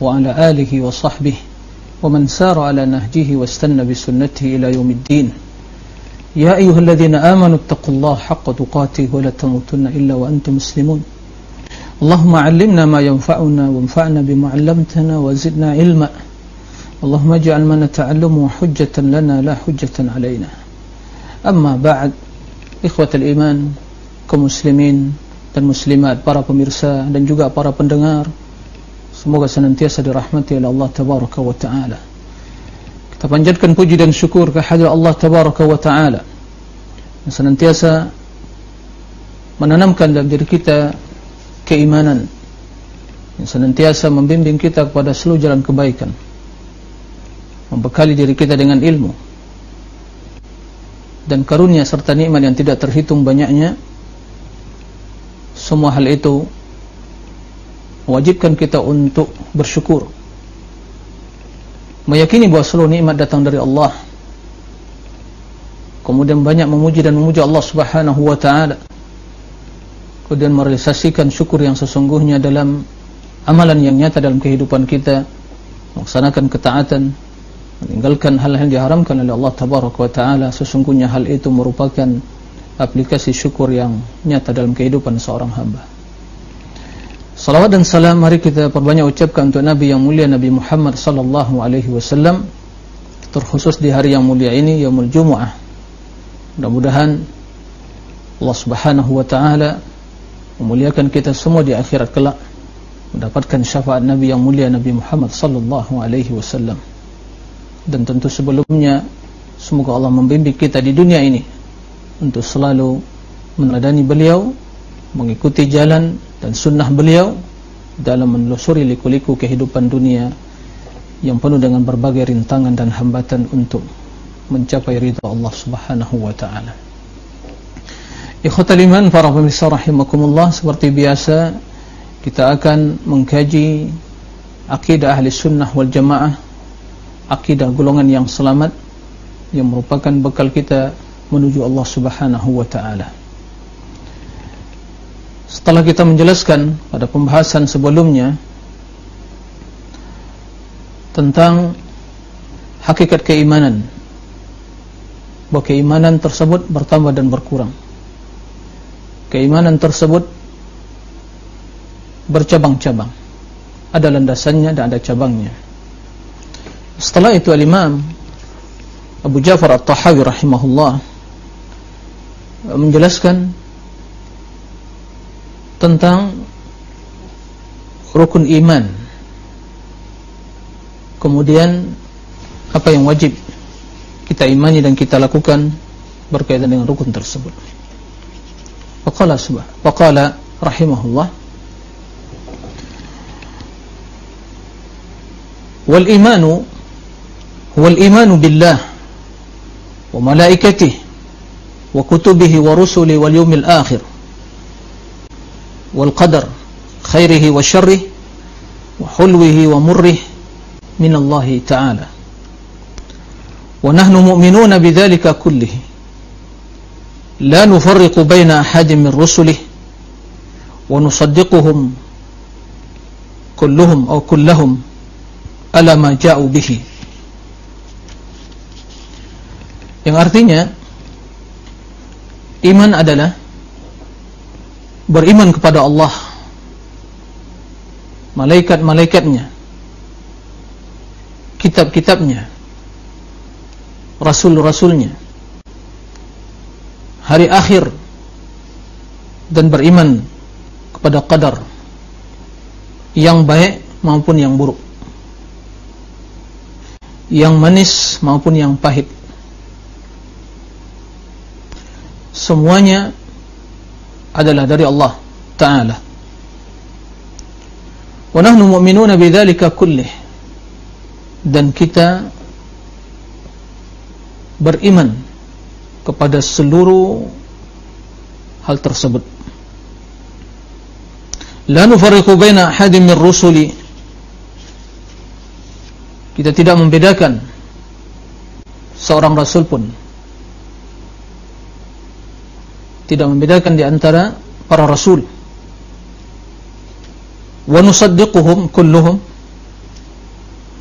وعلى آله وصحبه ومن سار على نهجه واستنى بسنته إلى يوم الدين. يا أيها الذين آمنوا اتقوا الله حق تقاته ولا تموتن إلا وأنتم مسلمون. اللهم علمنا ما ينفعنا وانفعنا بما علمتنا وزدنا علما. اللهم اجعل ما نتعلم حجة لنا لا حجة علينا. أما بعد إخوة الإيمان كمسلمين dan muslimat, para pemirsa dan juga para pendengar. Semoga senantiasa dirahmati oleh Allah Tabaraka wa Ta'ala. Kita panjatkan puji dan syukur kehadirat Allah Tabaraka wa Ta'ala. Yang senantiasa menanamkan dalam diri kita keimanan. Yang senantiasa membimbing kita kepada seluruh jalan kebaikan. Membekali diri kita dengan ilmu. Dan karunia serta nikmat yang tidak terhitung banyaknya. Semua hal itu mewajibkan kita untuk bersyukur. Meyakini bahawa seluruh nikmat datang dari Allah. Kemudian banyak memuji dan memuji Allah subhanahu wa ta'ala. Kemudian merealisasikan syukur yang sesungguhnya dalam amalan yang nyata dalam kehidupan kita. Melaksanakan ketaatan. Meninggalkan hal yang diharamkan oleh Allah tabaraka wa ta'ala. Sesungguhnya hal itu merupakan aplikasi syukur yang nyata dalam kehidupan seorang hamba salawat dan salam mari kita perbanyak ucapkan untuk Nabi yang mulia Nabi Muhammad sallallahu alaihi wasallam terkhusus di hari yang mulia ini yaumul jumu'ah. Mudah-mudahan Allah subhanahu wa ta'ala memuliakan kita semua di akhirat kelak mendapatkan syafaat Nabi yang mulia Nabi Muhammad sallallahu alaihi wasallam. Dan tentu sebelumnya semoga Allah membimbing kita di dunia ini untuk selalu meneladani beliau mengikuti jalan dan sunnah beliau dalam menelusuri liku-liku kehidupan dunia yang penuh dengan berbagai rintangan dan hambatan untuk mencapai ridha Allah subhanahu wa ta'ala. Ikhwatal iman para pemirsa rahimakumullah seperti biasa kita akan mengkaji akidah ahli sunnah wal jamaah akidah golongan yang selamat yang merupakan bekal kita menuju Allah subhanahu wa ta'ala setelah kita menjelaskan pada pembahasan sebelumnya tentang hakikat keimanan bahawa keimanan tersebut bertambah dan berkurang. Keimanan tersebut bercabang-cabang. Ada landasannya dan ada cabangnya. Setelah itu al-imam Abu Jafar At-Tahawi rahimahullah menjelaskan tentang rukun iman. Kemudian apa yang wajib kita imani dan kita lakukan berkaitan dengan rukun tersebut. Faqala subah faqala rahimahullah wal imanu wal imanu billah wa malaikatih wa kutubihi wa rusuli wal yumil akhir. والقدر خيره وشره وحلوه ومره من الله تعالى. ونحن مؤمنون بذلك كله. لا نفرق بين أحد من رسله ونصدقهم كلهم أو كلهم على ما جاءوا به. Yang artinya iman adalah beriman kepada Allah. Malaikat-malaikatnya. Kitab-kitabnya. Rasul-rasulnya. Hari akhir. Dan beriman kepada qadar. Yang baik maupun yang buruk. Yang manis maupun yang pahit. Semuanya adalah dari Allah Ta'ala. Wa nahnu mu'minuna bidzalika kullih. Dan kita beriman kepada seluruh hal tersebut. La nufarriqu baina ahadin min rusuli. Kita tidak membedakan seorang rasul pun tidak membedakan di antara para rasul. Wa nusaddiquhum kulluhum.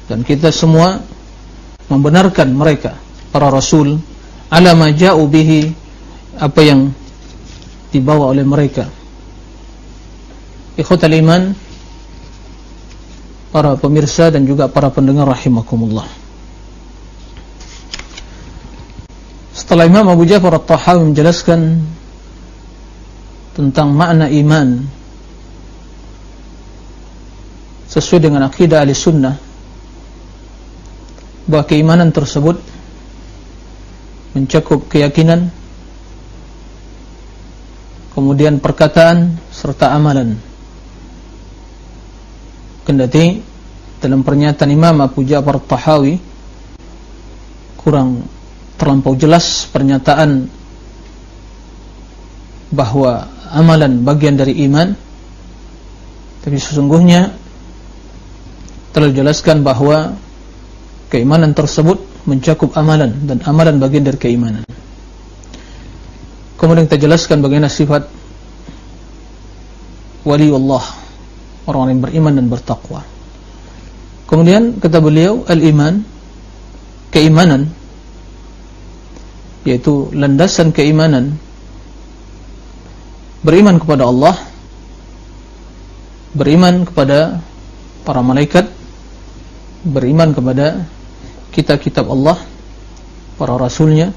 Dan kita semua membenarkan mereka para rasul ala ma ja'u bihi apa yang dibawa oleh mereka. Ikhwatal iman para pemirsa dan juga para pendengar rahimakumullah. Setelah Imam Abu Ja'far At-Tahawi menjelaskan tentang makna iman. Sesuai dengan akidah ahli sunnah. Bahawa keimanan tersebut mencakup keyakinan kemudian perkataan serta amalan. Kendati dalam pernyataan Imam Abu Ja'far Tahawi kurang terlampau jelas pernyataan bahawa amalan bagian dari iman tapi sesungguhnya telah dijelaskan bahawa keimanan tersebut mencakup amalan dan amalan bagian dari keimanan. Kemudian kita jelaskan bagaimana sifat wali Allah orang yang beriman dan bertakwa. Kemudian kata beliau al-iman keimanan yaitu landasan keimanan beriman kepada Allah beriman kepada para malaikat beriman kepada kitab-kitab Allah para rasulnya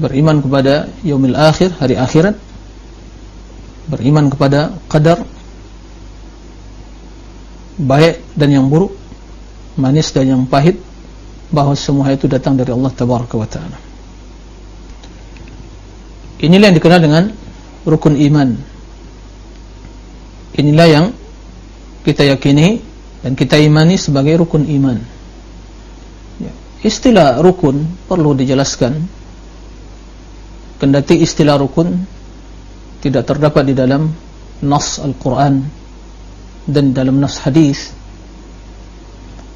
beriman kepada yaumil akhir hari akhirat beriman kepada qadar baik dan yang buruk manis dan yang pahit bahawa semua itu datang dari Allah tabaraka wa taala inilah yang dikenal dengan rukun iman. Inilah yang kita yakini dan kita imani sebagai rukun iman. Istilah rukun perlu dijelaskan. Kendati istilah rukun tidak terdapat di dalam nas Al-Quran dan dalam nas hadis.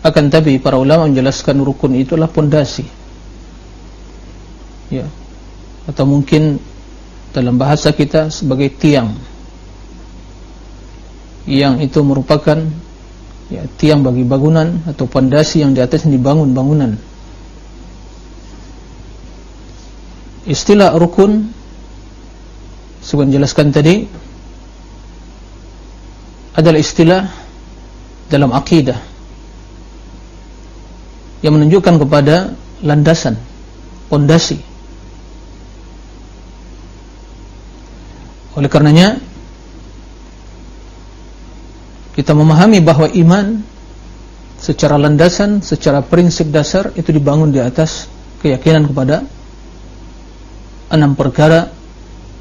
Akan tapi para ulama menjelaskan rukun itulah pondasi. Ya. Atau mungkin dalam bahasa kita sebagai tiang. Yang itu merupakan ya, tiang bagi bangunan atau pondasi yang di atas dibangun bangunan. Istilah rukun sebagaimana jelaskan tadi adalah istilah dalam akidah yang menunjukkan kepada landasan pondasi oleh karenanya kita memahami bahawa iman secara landasan secara prinsip dasar itu dibangun di atas keyakinan kepada enam perkara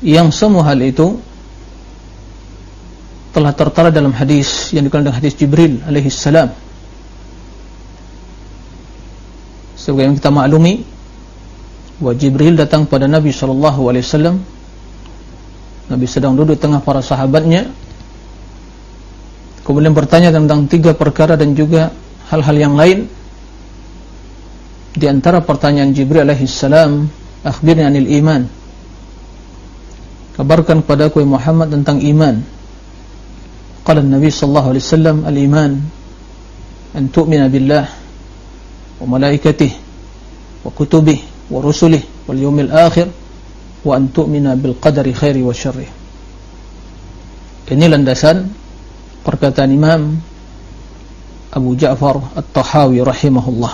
yang semua hal itu telah tertara dalam hadis yang dikenal dengan hadis Jibril alaihi salam. Sebagaimana kita maklumi bahwa Jibril datang kepada Nabi sallallahu alaihi wasallam Nabi sedang duduk tengah para sahabatnya. Kemudian bertanya tentang tiga perkara dan juga hal-hal yang lain. Di antara pertanyaan Jibril alaihi salam akhbirni anil iman. Kabarkan kepada aku Muhammad tentang iman. Qala nabi sallallahu alaihi wasallam al iman an tu'mina billah wa malaikatihi wa kutubihi wa rusulihi wal yawmil akhir wa an tu'mina bil qadari khairi wa syarri. Ini landasan perkataan Imam Abu Ja'far At-Tahawi rahimahullah.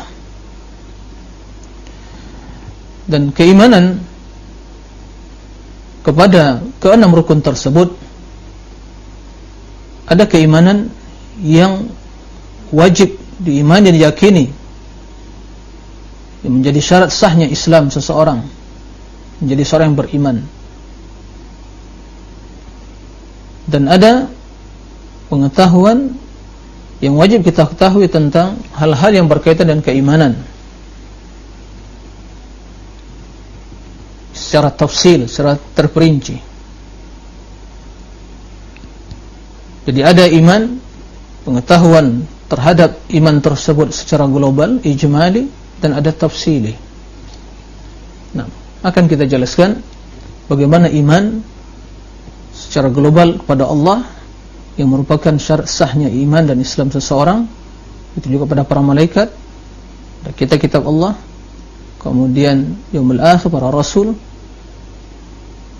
Dan keimanan kepada keenam rukun tersebut ada keimanan yang wajib diimani dan diyakini. Yang menjadi syarat sahnya Islam seseorang menjadi seorang yang beriman. Dan ada pengetahuan yang wajib kita ketahui tentang hal-hal yang berkaitan dengan keimanan. Secara tafsil, secara terperinci. Jadi ada iman pengetahuan terhadap iman tersebut secara global, ijmali dan ada tafsili. nah, akan kita jelaskan bagaimana iman secara global kepada Allah yang merupakan syarat sahnya iman dan Islam seseorang. Itu juga pada para malaikat kita kitab Allah. Kemudian yaumul akhir para rasul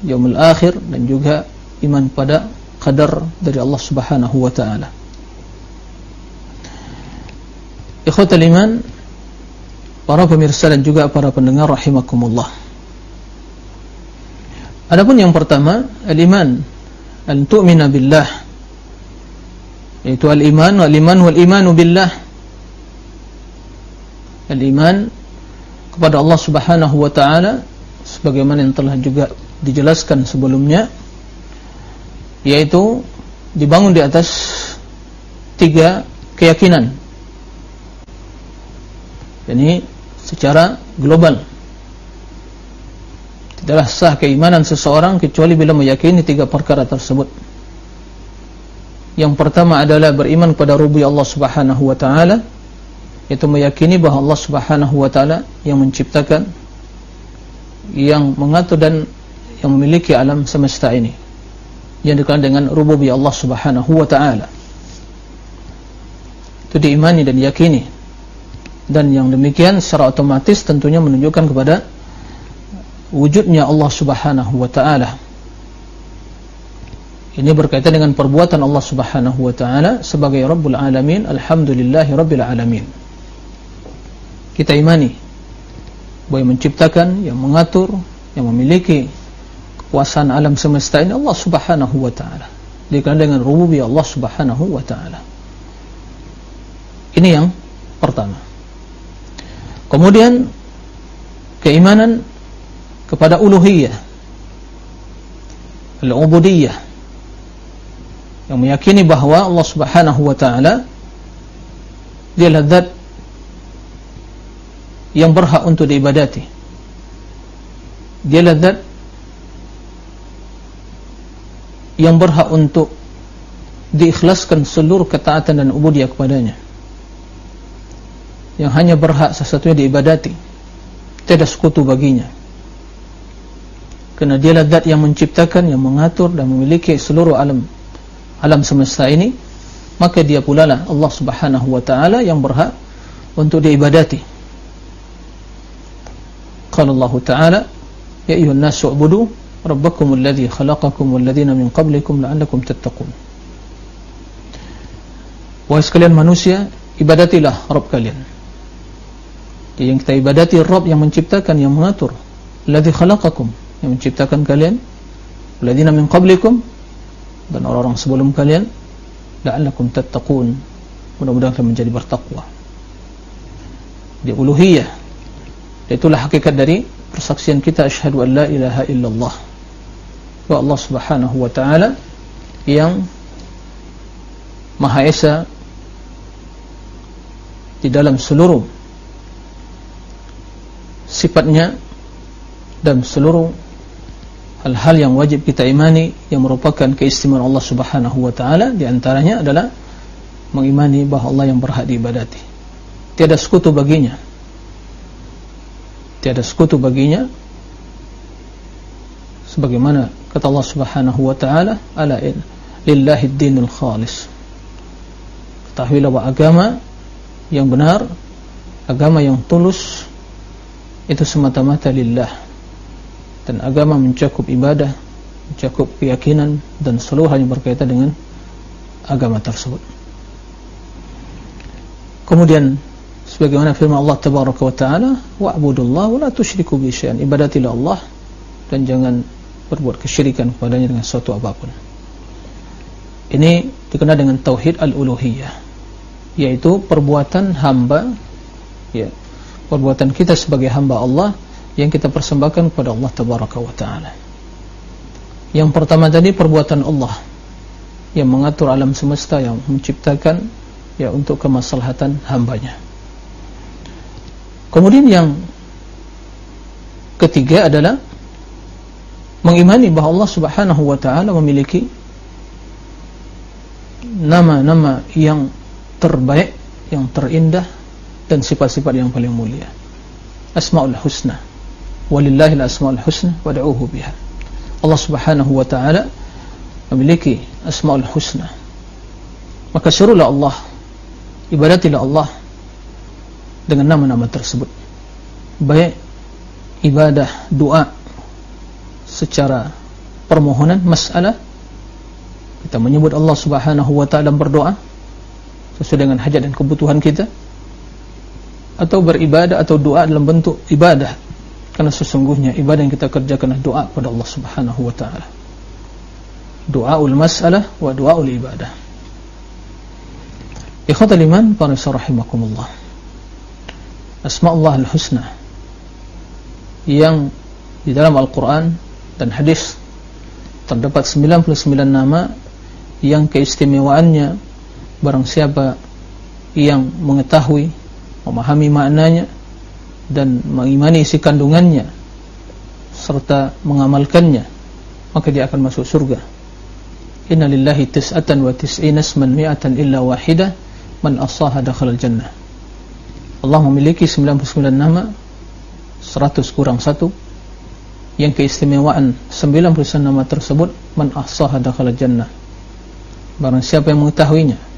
yaumul akhir dan juga iman pada qadar dari Allah Subhanahu wa taala. Ikhwatul iman para pemirsa dan juga para pendengar rahimakumullah adapun yang pertama al-iman. An tu'mina billah. Yaitu al-iman wal-iman wal-imanu billah. Al-iman kepada Allah subhanahu wa ta'ala sebagaimana yang telah juga dijelaskan sebelumnya yaitu dibangun di atas tiga keyakinan. Ini secara global tidaklah sah keimanan seseorang kecuali bila meyakini tiga perkara tersebut. Yang pertama adalah beriman kepada Rubi Allah Subhanahu wa taala yaitu meyakini bahawa Allah Subhanahu wa taala yang menciptakan yang mengatur dan yang memiliki alam semesta ini. Yang dikenal dengan rububiyah Allah Subhanahu wa taala. Itu diimani dan diyakini. Dan yang demikian secara otomatis tentunya menunjukkan kepada wujudnya Allah Subhanahu wa taala ini berkaitan dengan perbuatan Allah Subhanahu wa taala sebagai Rabbul Alamin, alhamdulillahi rabbil alamin. Kita imani bahwa yang menciptakan, yang mengatur, yang memiliki kekuasaan alam semesta ini Allah Subhanahu wa taala. Dikenal dengan rububiyah Allah Subhanahu wa taala. Ini yang pertama. Kemudian keimanan kepada uluhiyah. Al-ubudiyah yang meyakini bahawa Allah Subhanahu wa taala dia zat yang berhak untuk diibadati. Dia zat yang berhak untuk diikhlaskan seluruh ketaatan dan ubudiyah kepadanya. Yang hanya berhak sesatunya diibadati. Tidak sekutu baginya. Kerana dia zat yang menciptakan, yang mengatur dan memiliki seluruh alam alam semesta ini maka dia pula lah Allah subhanahu wa ta'ala yang berhak untuk diibadati. Qala Allah ta'ala ya ayuhan nasu ubudu rabbakum alladhi khalaqakum walladhina min qablikum la'allakum tattaqun. Wahai sekalian manusia ibadatilah Rabb kalian. Jadi yang kita ibadati Rabb yang menciptakan yang mengatur. Alladhi khalaqakum yang menciptakan kalian. Walladhina min qablikum dan orang-orang sebelum kalian la'allakum tattaqun. Mudah-mudahan kalian menjadi bertakwa. Di uluhiyah itulah hakikat dari persaksian kita asyhadu an la ilaha illallah. Wa Allah Subhanahu wa taala yang maha esa di dalam seluruh sifatnya dan seluruh hal-hal yang wajib kita imani yang merupakan keistimewaan Allah Subhanahu wa taala di antaranya adalah mengimani bahawa Allah yang berhak diibadati. Tiada sekutu baginya. Tiada sekutu baginya. Sebagaimana kata Allah Subhanahu wa taala, ala lillahi ad-dinul khalis. Ketahuilah bahwa agama yang benar, agama yang tulus itu semata-mata lillah dan agama mencakup ibadah mencakup keyakinan dan seluruh hal yang berkaitan dengan agama tersebut. Kemudian sebagaimana firman Allah tabaraka wa taala wa'budullah wa la tusyriku bi syai'an. Ibadatilah Allah dan jangan berbuat kesyirikan kepadanya dengan sesuatu apapun. Ini dikenal dengan tauhid al-uluhiyah yaitu perbuatan hamba ya perbuatan kita sebagai hamba Allah yang kita persembahkan kepada Allah Tabaraka wa Ta'ala. Yang pertama tadi perbuatan Allah yang mengatur alam semesta yang menciptakan ya untuk kemaslahatan hambanya. Kemudian yang ketiga adalah mengimani bahawa Allah subhanahu wa ta'ala memiliki nama-nama yang terbaik yang terindah dan sifat-sifat yang paling mulia. Asma'ul husna walillahil asma'ul husna wada'uhu biha. Allah subhanahu wa ta'ala memiliki asma'ul husna. Maka syurulah Allah ibadatilah Allah dengan nama-nama tersebut. Baik ibadah doa secara permohonan masalah kita menyebut Allah subhanahu wa ta'ala berdoa sesuai dengan hajat dan kebutuhan kita atau beribadah atau doa dalam bentuk ibadah karena sesungguhnya ibadah yang kita kerjakan adalah doa kepada Allah subhanahu wa ta'ala. Doa ul masalah wa doa ul ibadah ikhwatal iman para rahimakumullah. Asma'ullah al-husna yang di dalam Al-Quran dan hadis terdapat 99 nama yang keistimewaannya barang siapa yang mengetahui memahami maknanya dan mengimani isi kandungannya serta mengamalkannya maka dia akan masuk surga. Inna lillahi tis'atan wa tis'ina isman mi'atan illa wahidah man asaha dakhala jannah. Allah memiliki 99 nama 100 kurang 1 yang keistimewaan 99 nama tersebut man asaha dakhala jannah. Barang siapa yang mengetahuinya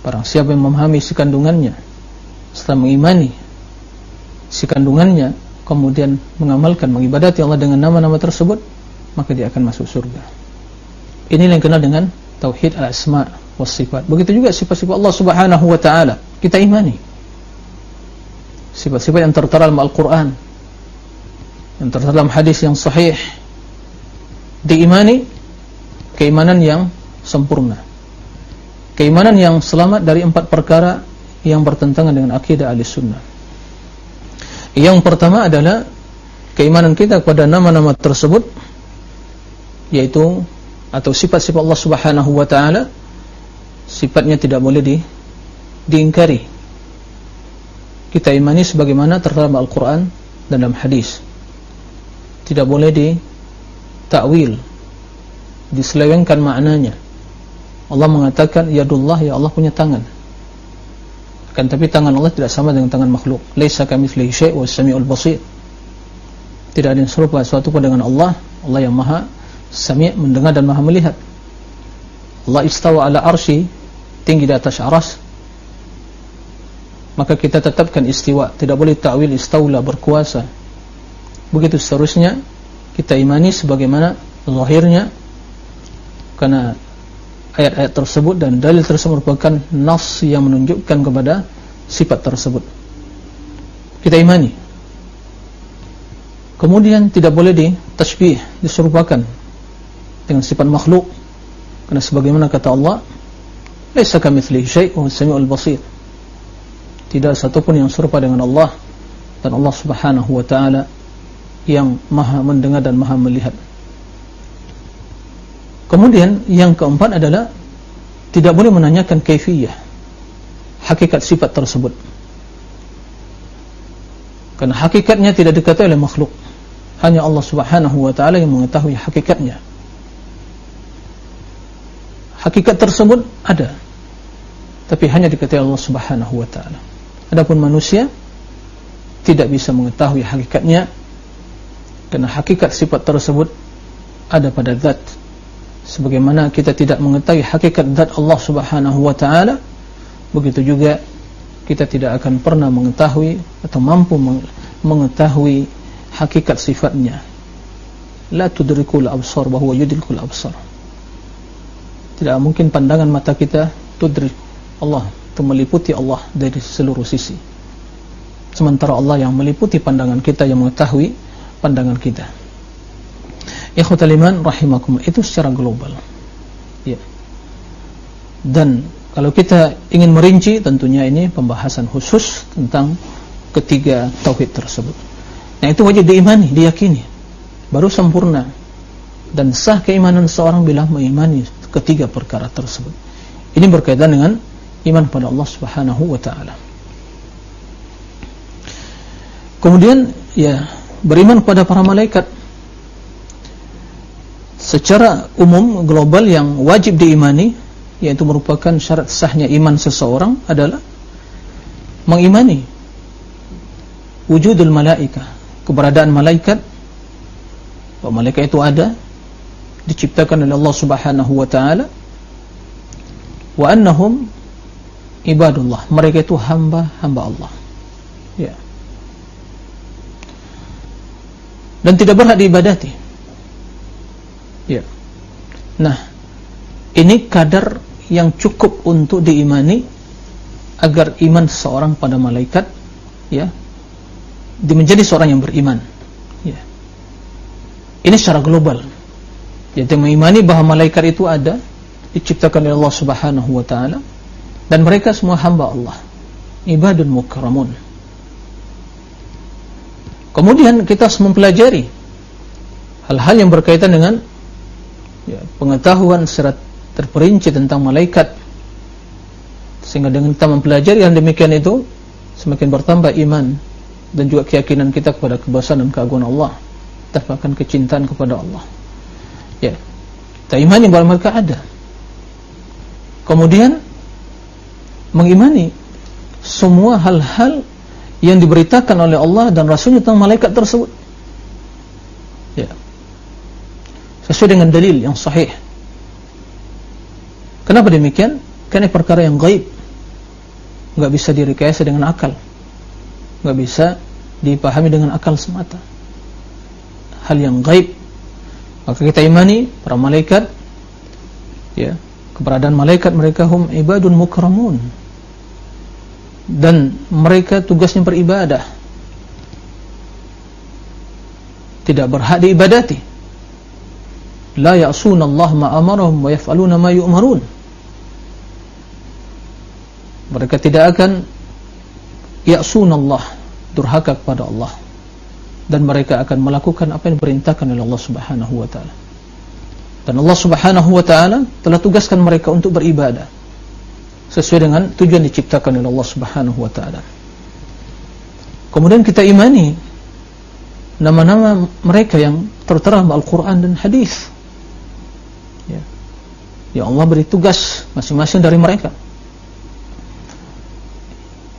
barang siapa yang memahami isi kandungannya setelah mengimani isi kandungannya kemudian mengamalkan mengibadati Allah dengan nama-nama tersebut maka dia akan masuk surga. Ini yang kenal dengan tauhid al-asma wa sifat begitu juga sifat-sifat Allah subhanahu wa ta'ala. Kita imani. Sifat-sifat yang tertera dalam Al-Quran yang tertera dalam hadis yang sahih. Diimani keimanan yang sempurna. Keimanan yang selamat dari empat perkara yang bertentangan dengan akidah ahli sunnah yang pertama adalah keimanan kita kepada nama-nama tersebut yaitu atau sifat-sifat Allah subhanahu wa ta'ala sifatnya tidak boleh di, diingkari. Kita imani sebagaimana terdalam Al-Quran dan dalam hadis. Tidak boleh di takwil diselewengkan maknanya. Allah mengatakan yadullah ya Allah punya tangan kan tapi tangan Allah tidak sama dengan tangan makhluk. Laisa kamitslihi syai' was samiul basir. Tidak ada yang serupa sesuatu pun dengan Allah. Allah yang maha sami' mendengar dan maha melihat. Allah istawa ala arsy tinggi di atas aras. Maka kita tetapkan istiwa. Tidak boleh ta'wil istaula berkuasa. Begitu seterusnya kita imani sebagaimana zahirnya. Karena ayat-ayat tersebut dan dalil tersebut merupakan nas yang menunjukkan kepada sifat tersebut. Kita imani. Kemudian tidak boleh ditashbih diserupakan dengan sifat makhluk. Karena sebagaimana kata Allah laisa kamitslihi syai' wa samiul basir. Tidak satupun yang serupa dengan Allah dan Allah Subhanahu wa taala yang maha mendengar dan maha melihat Kemudian yang keempat adalah tidak boleh menanyakan kaifiyah hakikat sifat tersebut. Karena hakikatnya tidak diketahui oleh makhluk. Hanya Allah Subhanahu wa taala yang mengetahui hakikatnya. Hakikat tersebut ada. Tapi hanya diketahui Allah Subhanahu wa taala. Adapun manusia tidak bisa mengetahui hakikatnya karena hakikat sifat tersebut ada pada zat sebagaimana kita tidak mengetahui hakikat zat Allah Subhanahu wa taala begitu juga kita tidak akan pernah mengetahui atau mampu mengetahui hakikat sifatnya. La tudrikul absar wa huwa yudrikul absar. Tidak mungkin pandangan mata kita tudrik Allah itu meliputi Allah dari seluruh sisi. Sementara Allah yang meliputi pandangan kita yang mengetahui pandangan kita Ikhwatal iman rahimakum itu secara global. Ya. Dan kalau kita ingin merinci tentunya ini pembahasan khusus tentang ketiga tauhid tersebut. Nah itu wajib diimani, diyakini. Baru sempurna dan sah keimanan seorang bila mengimani ketiga perkara tersebut. Ini berkaitan dengan iman pada Allah Subhanahu wa taala. Kemudian ya beriman kepada para malaikat secara umum global yang wajib diimani yaitu merupakan syarat sahnya iman seseorang adalah mengimani wujudul malaika keberadaan malaikat. Bahwa malaikat itu ada diciptakan oleh Allah Subhanahu wa taala. Wa annahum ibadullah mereka itu hamba-hamba Allah. Ya. Dan tidak berhak diibadati ya. Nah ini kadar yang cukup untuk diimani agar iman seorang pada malaikat ya menjadi seorang yang beriman ya. Ini secara global. Jadi mengimani bahawa malaikat itu ada diciptakan oleh Allah Subhanahu wa taala dan mereka semua hamba Allah. Ibadun mukarramun. Kemudian kita harus mempelajari hal-hal yang berkaitan dengan ya, pengetahuan secara terperinci tentang malaikat sehingga dengan kita mempelajari yang demikian itu semakin bertambah iman dan juga keyakinan kita kepada kebesaran dan keagungan Allah dapatkan kecintaan kepada Allah. Ya kita imani bahawa mereka ada. Kemudian mengimani semua hal-hal yang diberitakan oleh Allah dan Rasulnya tentang malaikat tersebut. Ya sesuai dengan dalil yang sahih. Kenapa demikian? karena perkara yang gaib. Tidak bisa direkayasa dengan akal. Tidak bisa dipahami dengan akal semata. Hal yang gaib. Maka kita imani para malaikat ya keberadaan malaikat mereka hum ibadun mukramun. Dan mereka tugasnya beribadah. Tidak berhak diibadati la ya'suna Allah ma amarahum wa yaf'aluna ma yu'marun mereka tidak akan ya'suna Allah durhaka kepada Allah dan mereka akan melakukan apa yang diperintahkan oleh Allah Subhanahu wa taala. Dan Allah Subhanahu wa taala telah tugaskan mereka untuk beribadah sesuai dengan tujuan diciptakan oleh Allah Subhanahu wa taala. Kemudian kita imani nama-nama mereka yang tertera dalam Al-Qur'an dan hadis. Ya. Allah beri tugas masing-masing dari mereka.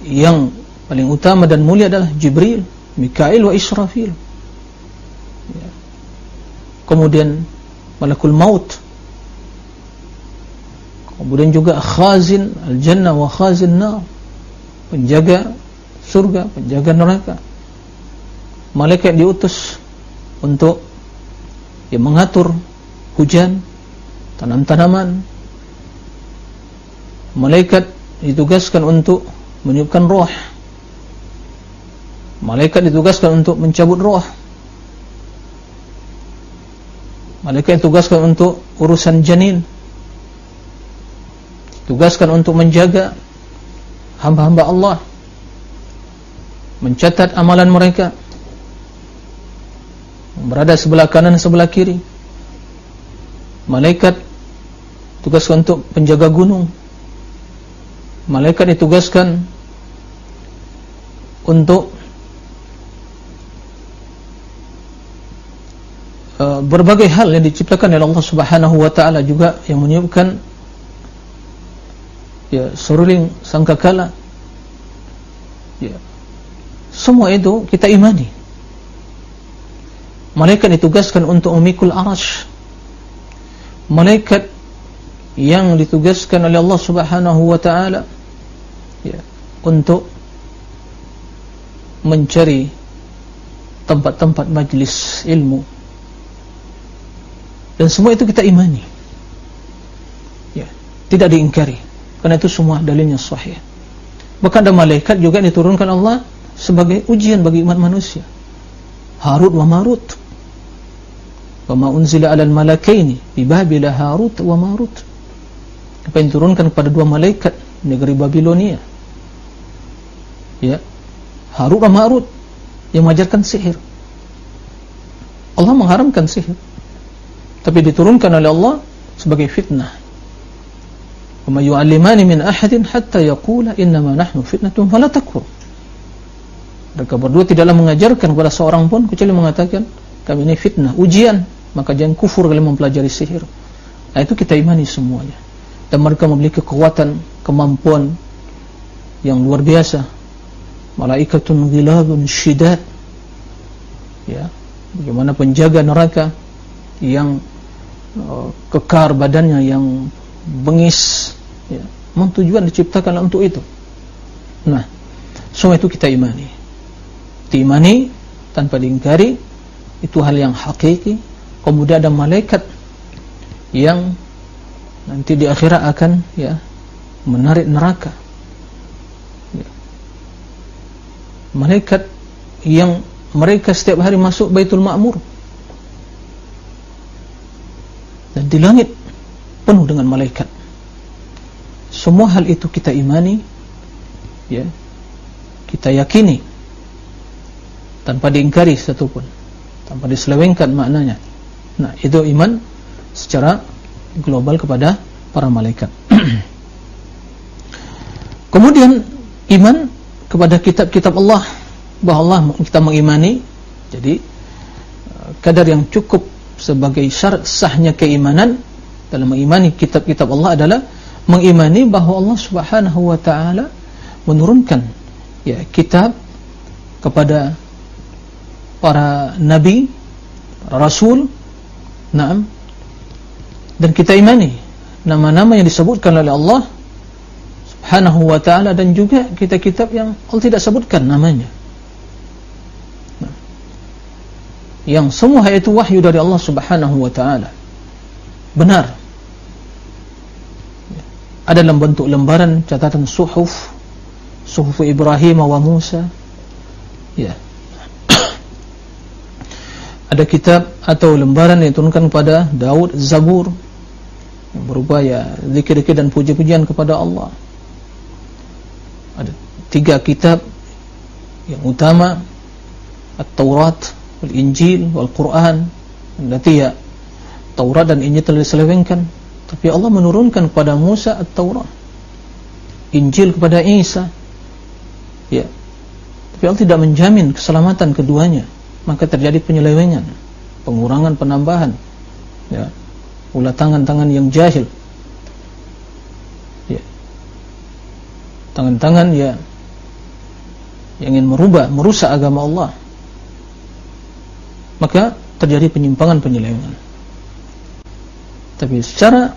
Yang paling utama dan mulia adalah Jibril Mikail wa Israfil ya. kemudian Malakul Maut kemudian juga Khazin Al-Jannah wa Khazin Nar penjaga surga, penjaga neraka malaikat diutus untuk ya, mengatur hujan tanam-tanaman malaikat ditugaskan untuk meniupkan roh. Malaikat ditugaskan untuk mencabut roh. Malaikat ditugaskan untuk urusan janin. Ditugaskan untuk menjaga Hamba-hamba Allah. Mencatat amalan mereka. Berada sebelah kanan sebelah kiri. Malaikat Ditugaskan untuk penjaga gunung. Malaikat ditugaskan Untuk Uh, berbagai hal yang diciptakan oleh Allah Subhanahu wa taala juga yang menyebabkan ya seruling sangkakala. Ya. Semua itu kita imani. Malaikat ditugaskan untuk memikul arasy malaikat yang ditugaskan oleh Allah Subhanahu wa taala ya untuk mencari tempat-tempat majlis ilmu. Dan semua itu kita imani. Ya, tidak diingkari. Karena itu semua dalilnya sahih. Bahkan ada malaikat juga diturunkan Allah sebagai ujian bagi umat manusia. Harut wa Marut. Wa ma unzila alal malakaini bi babila Harut wa Marut apa yang diturunkan kepada dua malaikat negeri Babilonia. Ya. Harut wa Marut yang mengajarkan sihir. Allah mengharamkan sihir. Tapi diturunkan oleh Allah sebagai fitnah. Yu'allimani min ahadin hatta yaqula innama nahnu fitnatun fala takfur. Mereka berdua tidaklah mengajarkan kepada seorang pun kecuali mengatakan kami ini fitnah ujian. Maka jangan kufur kalau mempelajari sihir. Nah itu kita imani semuanya dan mereka memiliki kekuatan kemampuan yang luar biasa. Malaikatun ghilabun syidad ya bagaimana penjaga neraka yang uh, kekar badannya yang bengis ya tujuan diciptakan untuk itu. Nah semua itu kita imani. Diimani tanpa diingkari itu hal yang hakiki. Kemudian ada malaikat yang nanti di akhirat akan ya menarik neraka. Ya. malaikat yang mereka setiap hari masuk Baitul Ma'mur. Dan di langit penuh dengan malaikat. Semua hal itu kita imani ya kita yakini tanpa diingkari satupun tanpa diselewengkan maknanya. Nah itu iman secara global kepada para malaikat. Kemudian iman kepada kitab-kitab Allah. Bahawa Allah kita mengimani. Jadi kadar yang cukup sebagai syarat sahnya keimanan dalam mengimani kitab-kitab Allah adalah mengimani bahawa Allah Subhanahu wa taala menurunkan ya kitab kepada para nabi, para rasul, naam. Dan kita imani nama-nama yang disebutkan oleh Allah Subhanahu wa taala dan juga kitab-kitab yang Allah tidak sebutkan namanya. Yang semua itu wahyu dari Allah Subhanahu wa taala. Benar ada dalam bentuk lembaran catatan suhuf suhuf Ibrahim wa Musa ya ada kitab atau lembaran yang diturunkan kepada Daud Zabur berupa ya zikir-zikir dan puji-pujian kepada Allah. Ada tiga kitab yang utama At-Taurat Al-Injil Al-Quran nanti ya Taurat dan Injil telah diselewengkan. Tapi Allah menurunkan kepada Musa At-Tawrah Injil kepada Isa. Ya. Tapi Allah tidak menjamin keselamatan keduanya. Maka terjadi penyelewengan pengurangan penambahan. Ya ulah tangan-tangan yang jahil. Ya. Tangan-tangan ya yang ingin merubah merusak agama Allah. Maka terjadi penyimpangan penyelewengan. Tapi secara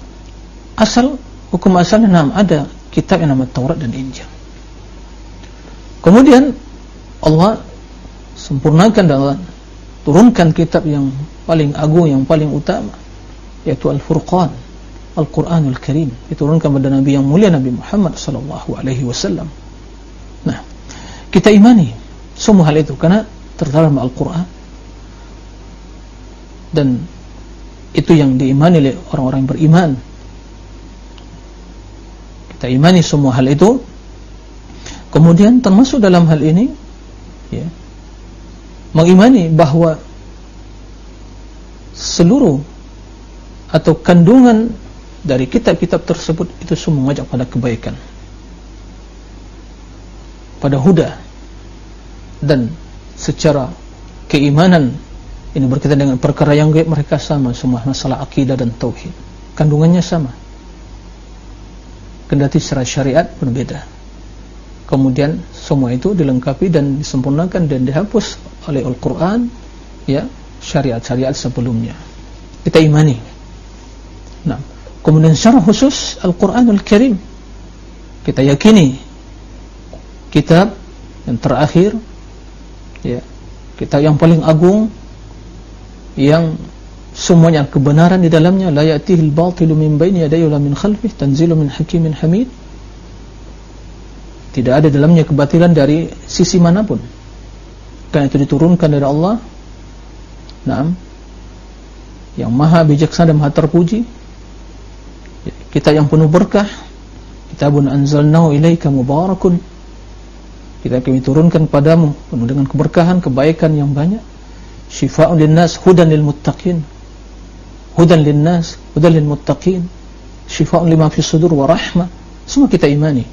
asal hukum asalnya nama ada kitab yang nama Taurat dan Injil. Kemudian Allah sempurnakan dan turunkan kitab yang paling agung yang paling utama yaitu Al-Furqan Al-Quranul Karim. Diturunkan pada Nabi yang mulia Nabi Muhammad sallallahu alaihi wasallam. Nah kita imani semua hal itu karena terdalam Al-Quran. Dan itu yang diimani oleh orang-orang beriman. Kita imani semua hal itu. Kemudian termasuk dalam hal ini ya, mengimani bahawa seluruh atau kandungan dari kitab-kitab tersebut itu semua mengajak pada kebaikan. Pada huda dan secara keimanan ini berkaitan dengan perkara yang mereka sama semua masalah akidah dan tauhid. Kandungannya sama. Kendati secara syariat berbeda kemudian semua itu dilengkapi dan disempurnakan dan dihapus oleh Al-Quran ya syariat-syariat sebelumnya. Kita imani nah. Kemudian secara khusus Al-Quranul Karim. Kita yakini kitab yang terakhir ya kitab yang paling agung yang semuanya kebenaran di dalamnya. La ya'tihil batilu min baini yadayhi wa min khalfihi tanzilu min hakimin hamid. Tidak ada dalamnya kebatilan dari sisi manapun. Karena itu diturunkan dari Allah. Naam. Yang maha bijaksana dan maha terpuji kita yang penuh berkah kitabun anzalnahu ilaika mubarakun. Kita kami turunkan padamu penuh dengan keberkahan kebaikan yang banyak. Syifa'un linnas hudan lil muttaqin hudan linnas hudan lil muttaqin syifa'un lima fi sudur wa rahmah. Semua kita imani.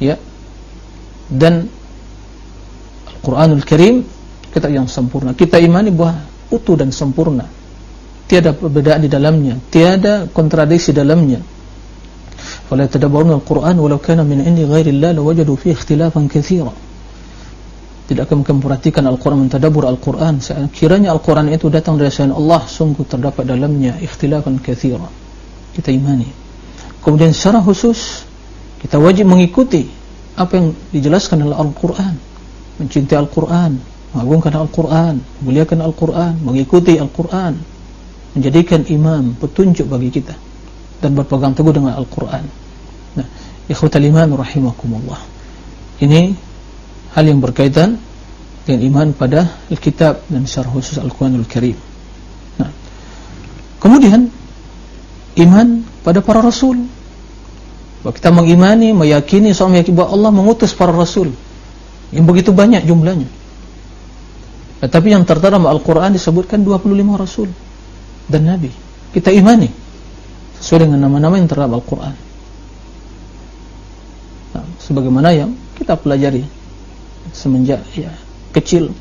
Ya. Dan Al-Quranul Karim kita yang sempurna. Kita imani bahwa utuh dan sempurna tiada perbedaan di dalamnya tiada kontradiksi dalamnya. Wala tadabbaruna Al-Quran walau kana min indi ghairi Allah lawajadu fi ikhtilafan katsira tidak akan memperhatikan Al-Quran mentadabur Al-Quran? Kiranya Al-Quran itu datang dari selain Allah sungguh terdapat dalamnya ikhtilafan katsira kita imani. Kemudian secara khusus kita wajib mengikuti apa yang dijelaskan dalam Al-Quran. Mencintai Al-Quran mengagungkan Al-Quran memuliakan Al-Quran mengikuti Al-Quran menjadikan imam petunjuk bagi kita dan berpegang teguh dengan Al-Quran. Nah, ikhwatal iman rahimakumullah. Ini hal yang berkaitan dengan iman pada Al-Kitab dan secara khusus Al-Quranul Karim. Nah, kemudian iman pada para Rasul. Bahawa kita mengimani, meyakini soal meyakini bahawa Allah mengutus para rasul yang begitu banyak jumlahnya. Tetapi yang tertera Al-Quran disebutkan 25 rasul dan nabi. Kita imani sesuai dengan nama-nama yang tertera Al-Quran. Nah, sebagaimana yang kita pelajari semenjak ya, kecil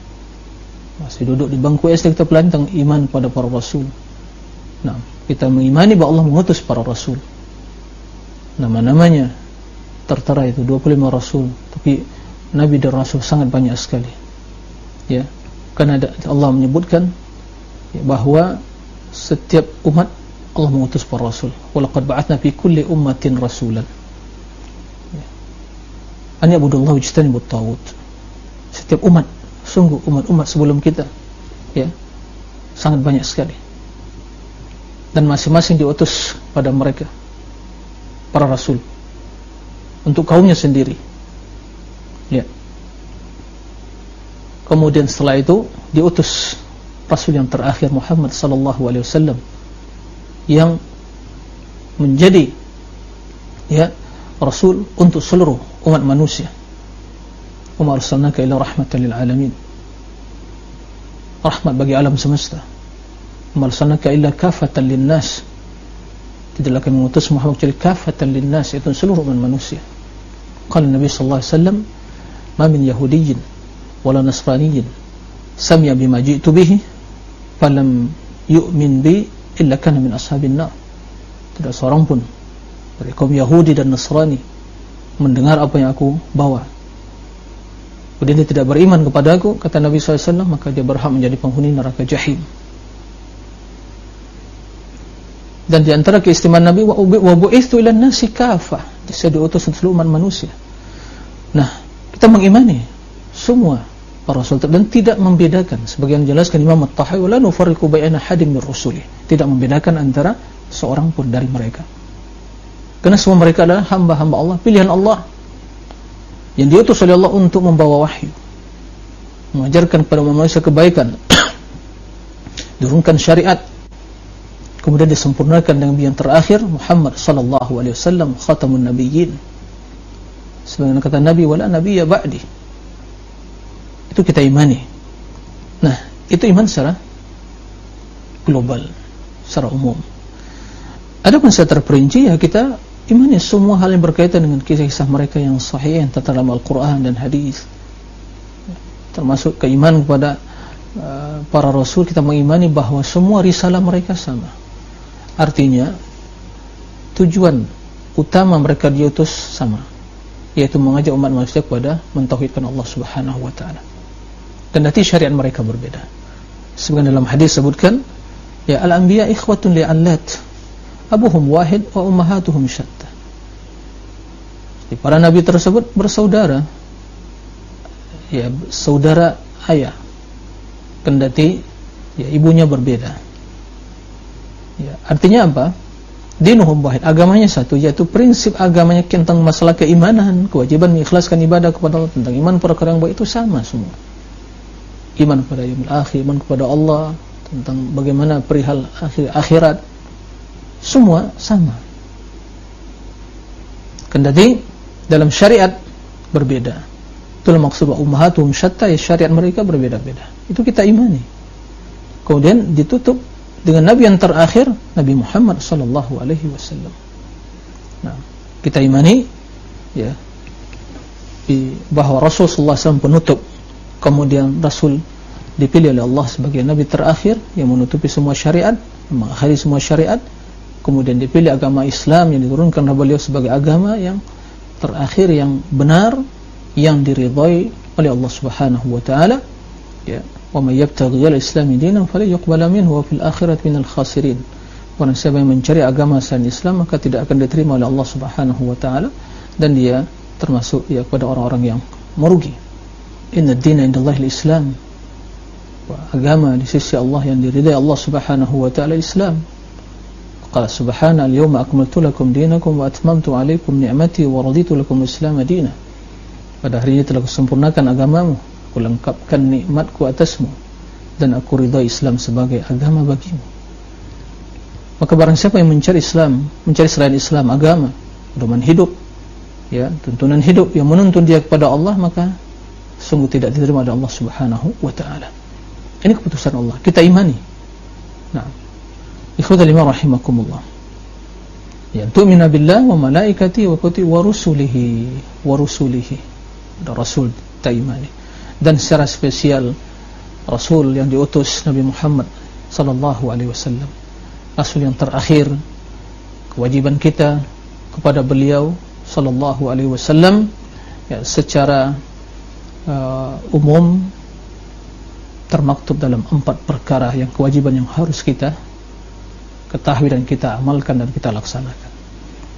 masih duduk di bangku SD kita pelajari tentang iman pada para rasul. Nah, kita mengimani bahawa Allah mengutus para rasul nama-namanya tertera itu 25 rasul tapi nabi dan rasul sangat banyak sekali ya karena Allah menyebutkan ya, bahawa setiap umat Allah mengutus para rasul. Walaqad ba'athna fi kulli ummatin rasulan. Ya. An ya'budullaha wajtanibut tagut setiap umat sungguh umat-umat sebelum kita ya sangat banyak sekali. Dan masing-masing diutus pada mereka para rasul untuk kaumnya sendiri. Ya kemudian setelah itu diutus rasul yang terakhir Muhammad sallallahu alaihi wasallam yang menjadi ya rasul untuk seluruh umat manusia. Umar arsalnaka ila rahmatan lil alamin. Rahmat bagi alam semesta. Umar arsalnaka ila kafatan lin nas. Tidaklah kami mengutus Muhammad kecuali kafatan linnas itu seluruh manusia. Qala Nabi sallallahu alaihi wasallam ma min yahudiyyin wala nasraniyyin sami'a bima ji'tu bihi falam yu'min bi illa kana min ashabin nar. Tidak seorang pun dari kaum Yahudi dan Nasrani mendengar apa yang aku bawa. Kemudian dia tidak beriman kepada aku kata Nabi SAW maka dia berhak menjadi penghuni neraka jahim. Dan di antara keistimewaan Nabi wa bu'ithu ila nasi kafah saya diutus untuk seluruh manusia. Nah kita mengimani semua para rasul dan tidak membedakan. Sebagian jelaskan Imam At-Tahawi wala nufarriqu baina hadin min rusuli tidak membedakan antara seorang pun dari mereka. Karena semua mereka adalah hamba-hamba Allah pilihan Allah yang diutus oleh Allah untuk membawa wahyu mengajarkan kepada manusia kebaikan turunkan syariat kemudian disempurnakan dengan yang terakhir Muhammad sallallahu alaihi wasallam khatamun nabiyyin. Sebagaimana kata Nabi wala nabiyya ba'di itu kita imani. Nah itu iman secara global secara umum. Adapun secara terperinci ya kita imani semua hal yang berkaitan dengan kisah-kisah mereka yang sahih yang tertera dalam Al-Quran dan hadis. Termasuk keimanan kepada uh, para rasul kita mengimani bahawa semua risalah mereka sama. Artinya tujuan utama mereka diutus sama yaitu mengajak umat manusia kepada mentauhidkan Allah Subhanahu wa taala. Dan nanti syariat mereka berbeda. Sebagaimana dalam hadis sebutkan ya al-anbiya ikhwatun li'allat abuhum wahid wa ummahatuhum syatta. Jadi para nabi tersebut bersaudara ya saudara ayah kendati ya ibunya berbeda Ya, artinya apa? Dinuhum wahid, agamanya satu, yaitu prinsip agamanya tentang masalah keimanan, kewajiban mengikhlaskan ibadah kepada Allah, tentang iman perkara yang baik itu sama semua. Iman kepada yang akhir, iman kepada Allah, tentang bagaimana perihal akhir, akhirat, semua sama. Kendati dalam syariat berbeda. Itulah maksud ummahatum syatta, ya syariat mereka berbeda-beda. Itu kita imani. Kemudian ditutup dengan nabi yang terakhir Nabi Muhammad sallallahu alaihi wasallam. nah, kita imani ya bahawa Rasulullah SAW penutup kemudian Rasul dipilih oleh Allah sebagai Nabi terakhir yang menutupi semua syariat mengakhiri semua syariat. Kemudian dipilih agama Islam yang diturunkan oleh beliau sebagai agama yang terakhir yang benar yang diridhai oleh Allah Subhanahu wa taala. Ya. Yabtaghi al-islam dinan falyuqbal minhu wa fil akhirati minal khasirin. Orang siapa yang mencari agama selain Islam maka tidak akan diterima oleh Allah Subhanahu wa taala. Dan dia termasuk ya kepada orang-orang yang merugi inna dina indallahi al-islam. Agama di sisi Allah yang diridai Allah subhanahu wa ta'ala Islam qala subhana al-yawma akmaltu lakum dinakum wa atmamtu alaikum ni'mati wa raditu lakum islam dina. Pada hari ini telah kusempurnakan agamamu. Aku lengkapkan nikmatku atasmu. Dan aku ridai Islam sebagai agama bagimu. Maka barang siapa yang mencari Islam mencari selain Islam agama pedoman hidup ya tuntunan hidup yang menuntun dia kepada Allah maka sungguh tidak diterima oleh Allah Subhanahu wa taala. Ini keputusan Allah. Kita imani. Nah. Ikhwatul iman rahimakumullah. Ya tu'mina billah wa malaikati wa kutubi wa rusulihi wa rusulihi. Ada rasul kita imani. Dan secara spesial rasul yang diutus Nabi Muhammad sallallahu alaihi wasallam. Rasul yang terakhir kewajiban kita kepada beliau sallallahu alaihi wasallam ya secara uh, umum termaktub dalam empat perkara yang kewajiban yang harus kita ketahui dan kita amalkan dan kita laksanakan.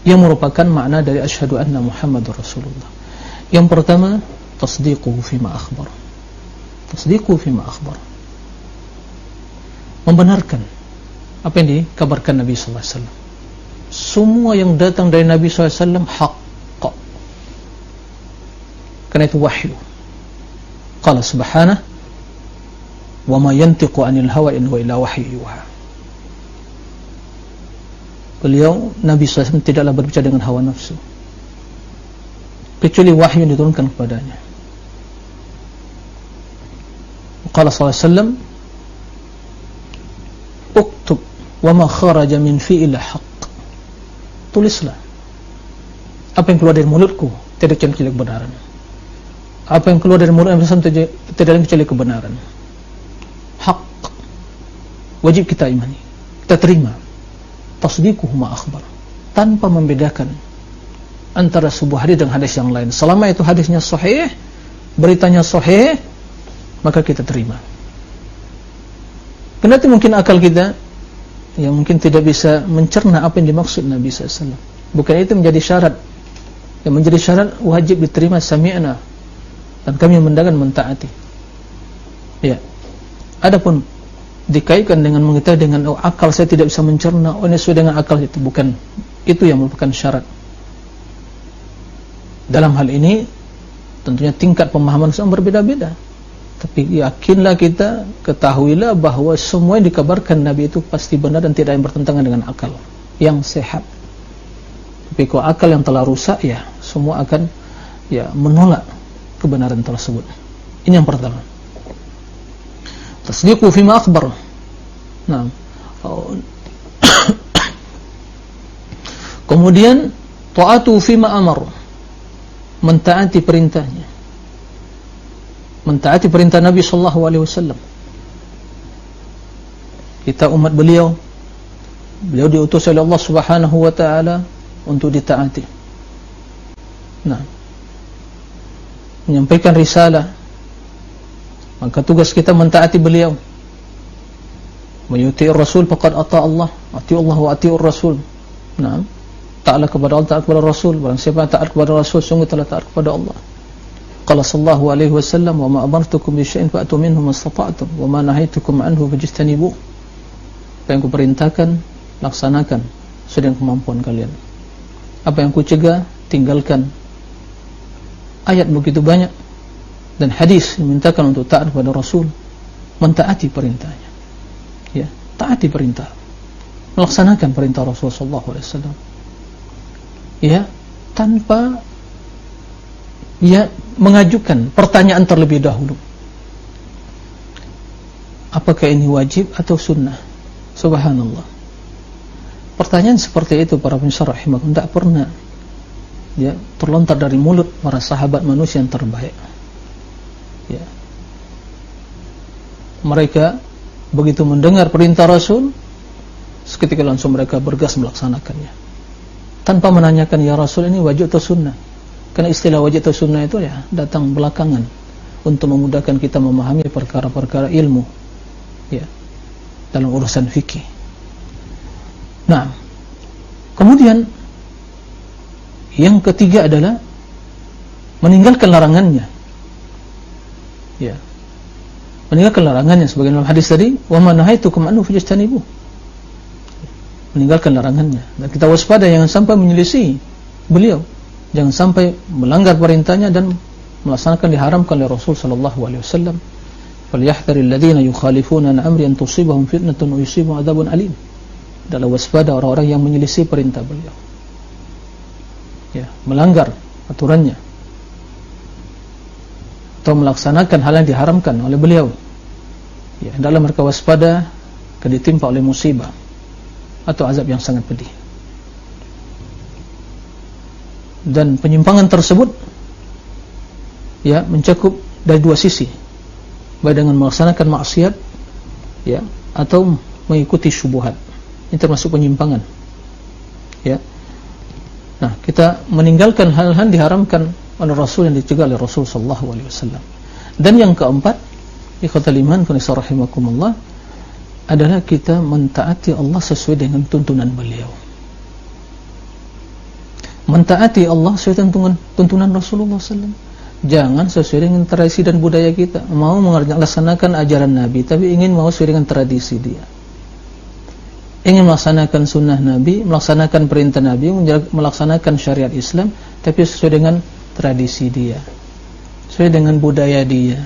Yang merupakan makna dari asyhadu anna muhammadur rasulullah. Yang pertama tasdiquhu fima akhbar. Tasdiquhu fima akhbar. Membenarkan apa yang dikabarkan Nabi sallallahu alaihi wasallam. Semua yang datang dari Nabi SAW hak kerana itu wahyu qala subhanah wa ma yantiqu anil hawa in wa ila wahyu yuha. Beliau Nabi SAW tidaklah berbicara dengan hawa nafsu. Kecuali wahyu yang diturunkan kepadanya. Qala SAW uktub wa ma kharaja min fi'il haq tulislah. Apa yang keluar dari mulutku tidak kecuali kebenaran apa yang keluar dari mulut Nabi SAW tidak kecuali kebenaran. Hak. Wajib kita imani. Kita terima. Tasdiquhu ma akhbar. Tanpa membedakan antara sebuah hadis dengan hadis yang lain. Selama itu hadisnya sahih beritanya sahih maka kita terima. Kenapa mungkin akal kita yang mungkin tidak bisa mencerna apa yang dimaksud Nabi SAW. Bukan itu menjadi syarat. Yang menjadi syarat wajib diterima sami'na dan kami mendagan mentaati. Ya. Adapun dikaitkan dengan mengetahui dengan oh, akal saya tidak bisa mencerna oh ini sesuai dengan akal itu. Bukan. Itu yang merupakan syarat. Dalam hal ini tentunya tingkat pemahaman semua berbeda-beda. Tapi yakinlah kita ketahuilah bahawa semua yang dikabarkan Nabi itu pasti benar dan tidak yang bertentangan dengan akal yang sehat. Tapi kalau akal yang telah rusak ya semua akan ya menolak kebenaran tersebut ini yang pertama tasdiqu fima akhbar nah kemudian ta'atu fima amar mentaati perintahnya mentaati perintah Nabi sallallahu alaihi wasallam. Kita umat beliau beliau diutus oleh Allah Subhanahu wa taala untuk ditaati. Nah. Menyampaikan risalah. Maka tugas kita mentaati beliau. Menyuti'ir Rasul faqad ata Allah, ati Allah wa ati'ur Rasul. Nah. Taatlah kepada Allah, taat kepada Rasul. Barang siapa taat kepada Rasul, sungguh telah taat kepada Allah. Qala sallallahu alaihi wasallam wa ma amartukum bi syai'in fa'tu minhu mastata'tum wa ma nahaitukum anhu fajtanibu. Apa yang kuperintahkan laksanakan sesuai kemampuan kalian. Apa yang kucegah tinggalkan. Ayat begitu banyak dan hadis memintakan untuk taat kepada Rasul mentaati perintahnya. Ya, taati perintah. Melaksanakan perintah Rasul sallallahu alaihi wasallam. Ya, tanpa ya mengajukan pertanyaan terlebih dahulu apakah ini wajib atau sunnah subhanallah pertanyaan seperti itu para pensyarah rahimahullah tidak pernah ya terlontar dari mulut para sahabat manusia yang terbaik. Ya. Mereka begitu mendengar perintah Rasul seketika langsung mereka bergas melaksanakannya. Tanpa menanyakan ya Rasul ini wajib atau sunnah? Karena istilah wajib atau sunnah itu ya datang belakangan untuk memudahkan kita memahami perkara-perkara ilmu ya dalam urusan fikih. Nah kemudian yang ketiga adalah meninggalkan larangannya. Ya. Meninggalkan larangannya sebagaimana hadis tadi, "Wa ma nahaitukum anhu fajtanibu." Meninggalkan larangannya. Dan kita waspada jangan sampai menyelisih beliau. Jangan sampai melanggar perintahnya dan melaksanakan diharamkan oleh Rasul sallallahu alaihi wasallam. "Falyahdharil ladzina yukhalifuna an amri an tusibahum fitnatun wa yusibahum adzabun alim." Dalam waspada orang-orang yang menyelisih perintah beliau ya, melanggar aturannya. Atau melaksanakan hal yang diharamkan oleh beliau. Ya, dalam mereka waspada keditimpa oleh musibah atau azab yang sangat pedih. Dan penyimpangan tersebut ya mencakup dari dua sisi. Baik dengan melaksanakan maksiat ya atau mengikuti syubhat ini termasuk penyimpangan ya Nah, kita meninggalkan hal-hal diharamkan oleh Rasul yang dicegah oleh Rasul sallallahu alaihi wasallam. Dan yang keempat, ikhwatul iman rahimakumullah adalah kita mentaati Allah sesuai dengan tuntunan beliau. Mentaati Allah sesuai dengan tuntunan Rasulullah sallallahu Jangan sesuai dengan tradisi dan budaya kita. Mau melaksanakan ajaran Nabi, tapi ingin mau sesuai dengan tradisi dia ingin melaksanakan sunnah Nabi, melaksanakan perintah Nabi, melaksanakan syariat Islam, tapi sesuai dengan tradisi dia, sesuai dengan budaya dia,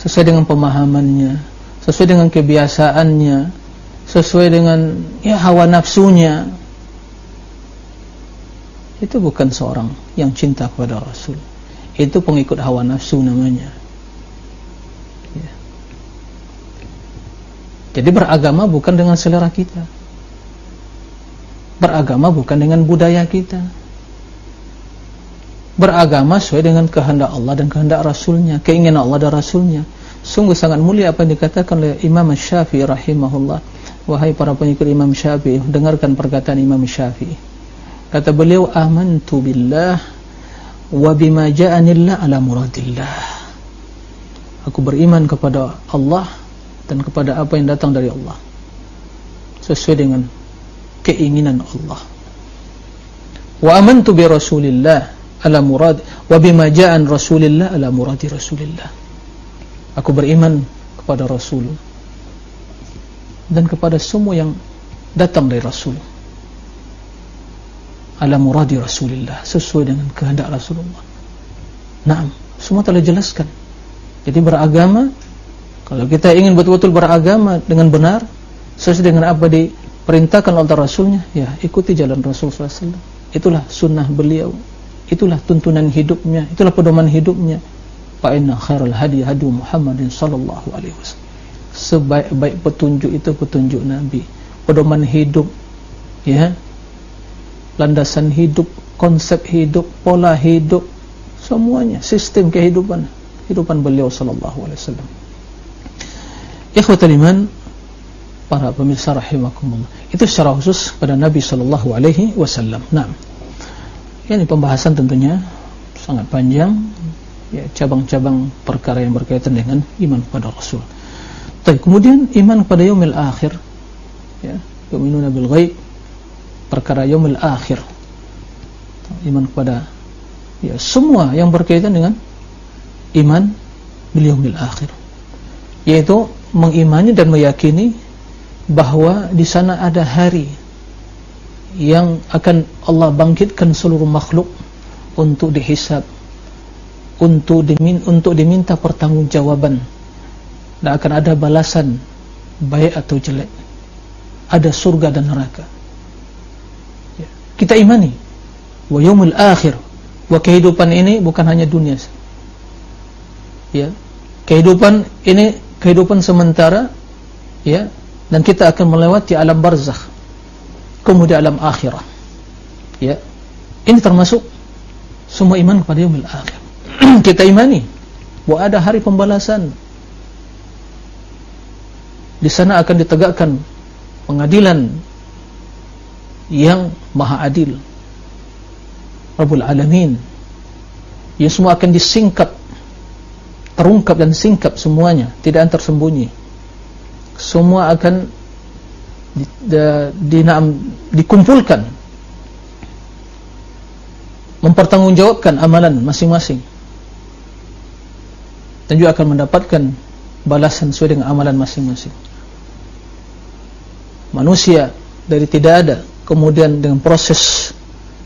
sesuai dengan pemahamannya, sesuai dengan kebiasaannya, sesuai dengan ya hawa nafsunya. Itu bukan seorang yang cinta kepada Rasul. Itu pengikut hawa nafsu namanya. Jadi beragama bukan dengan selera kita. Beragama bukan dengan budaya kita. Beragama sesuai dengan kehendak Allah dan kehendak Rasulnya Keinginan Allah dan Rasulnya. Sungguh sangat mulia apa yang dikatakan oleh Imam Syafi'i rahimahullah. Wahai para pengikut Imam Syafi'i Dengarkan perkataan Imam Syafi'i. Kata beliau Amantu billah Wabima ja'anillah ala muradillah. Aku beriman kepada Allah dan kepada apa yang datang dari Allah. Sesuai dengan keinginan Allah. Wa amantu bi rasulillah ala murad wa bima ja'an rasulillah ala muradi rasulillah. Aku beriman kepada rasul dan kepada semua yang datang dari rasul ala muradi rasulillah sesuai dengan kehendak rasulullah. Naam semua telah jelaskan jadi beragama kalau kita ingin betul-betul beragama dengan benar sesuai dengan apa diperintahkan oleh Rasulnya, ya ikuti jalan Rasul SAW. Itulah sunnah beliau. Itulah tuntunan hidupnya. Itulah pedoman hidupnya. Inna khairul hadi hadu Muhammadin sallallahu alaihi wasallam. Sebaik-baik petunjuk itu petunjuk Nabi. Pedoman hidup, ya, landasan hidup, konsep hidup, pola hidup, semuanya sistem kehidupan kehidupan beliau sallallahu alaihi wasallam. Ikhwatul iman para pemirsa rahimakumullah. Itu secara khusus pada Nabi sallallahu alaihi wasallam. Naam. Ini pembahasan tentunya sangat panjang ya cabang-cabang perkara yang berkaitan dengan iman kepada Rasul. Tapi kemudian iman kepada yaumil akhir ya, yu'minuna bil ghaib perkara yaumil akhir. Iman kepada ya semua yang berkaitan dengan iman bil yaumil akhir. Yaitu mengimani dan meyakini bahawa di sana ada hari yang akan Allah bangkitkan seluruh makhluk untuk dihisab untuk dimin untuk diminta pertanggungjawaban. Dan akan ada balasan baik atau jelek. Ada surga dan neraka. Ya. kita imani wa yaumul akhir wa kehidupan ini bukan hanya dunia ya. Kehidupan ini kehidupan sementara ya dan kita akan melewati alam barzakh kemudian alam akhirah ya. Ini termasuk semua iman kepada yaumil akhir. Kita imani bahwa ada hari pembalasan. Di sana akan ditegakkan pengadilan yang maha adil. Rabbul Alamin. Yang semua akan disingkap terungkap dan singkap semuanya tidak akan tersembunyi. Semua akan di, di, di, dikumpulkan mempertanggungjawabkan amalan masing-masing. Dan juga akan mendapatkan balasan sesuai dengan amalan masing-masing. Manusia dari tidak ada kemudian dengan proses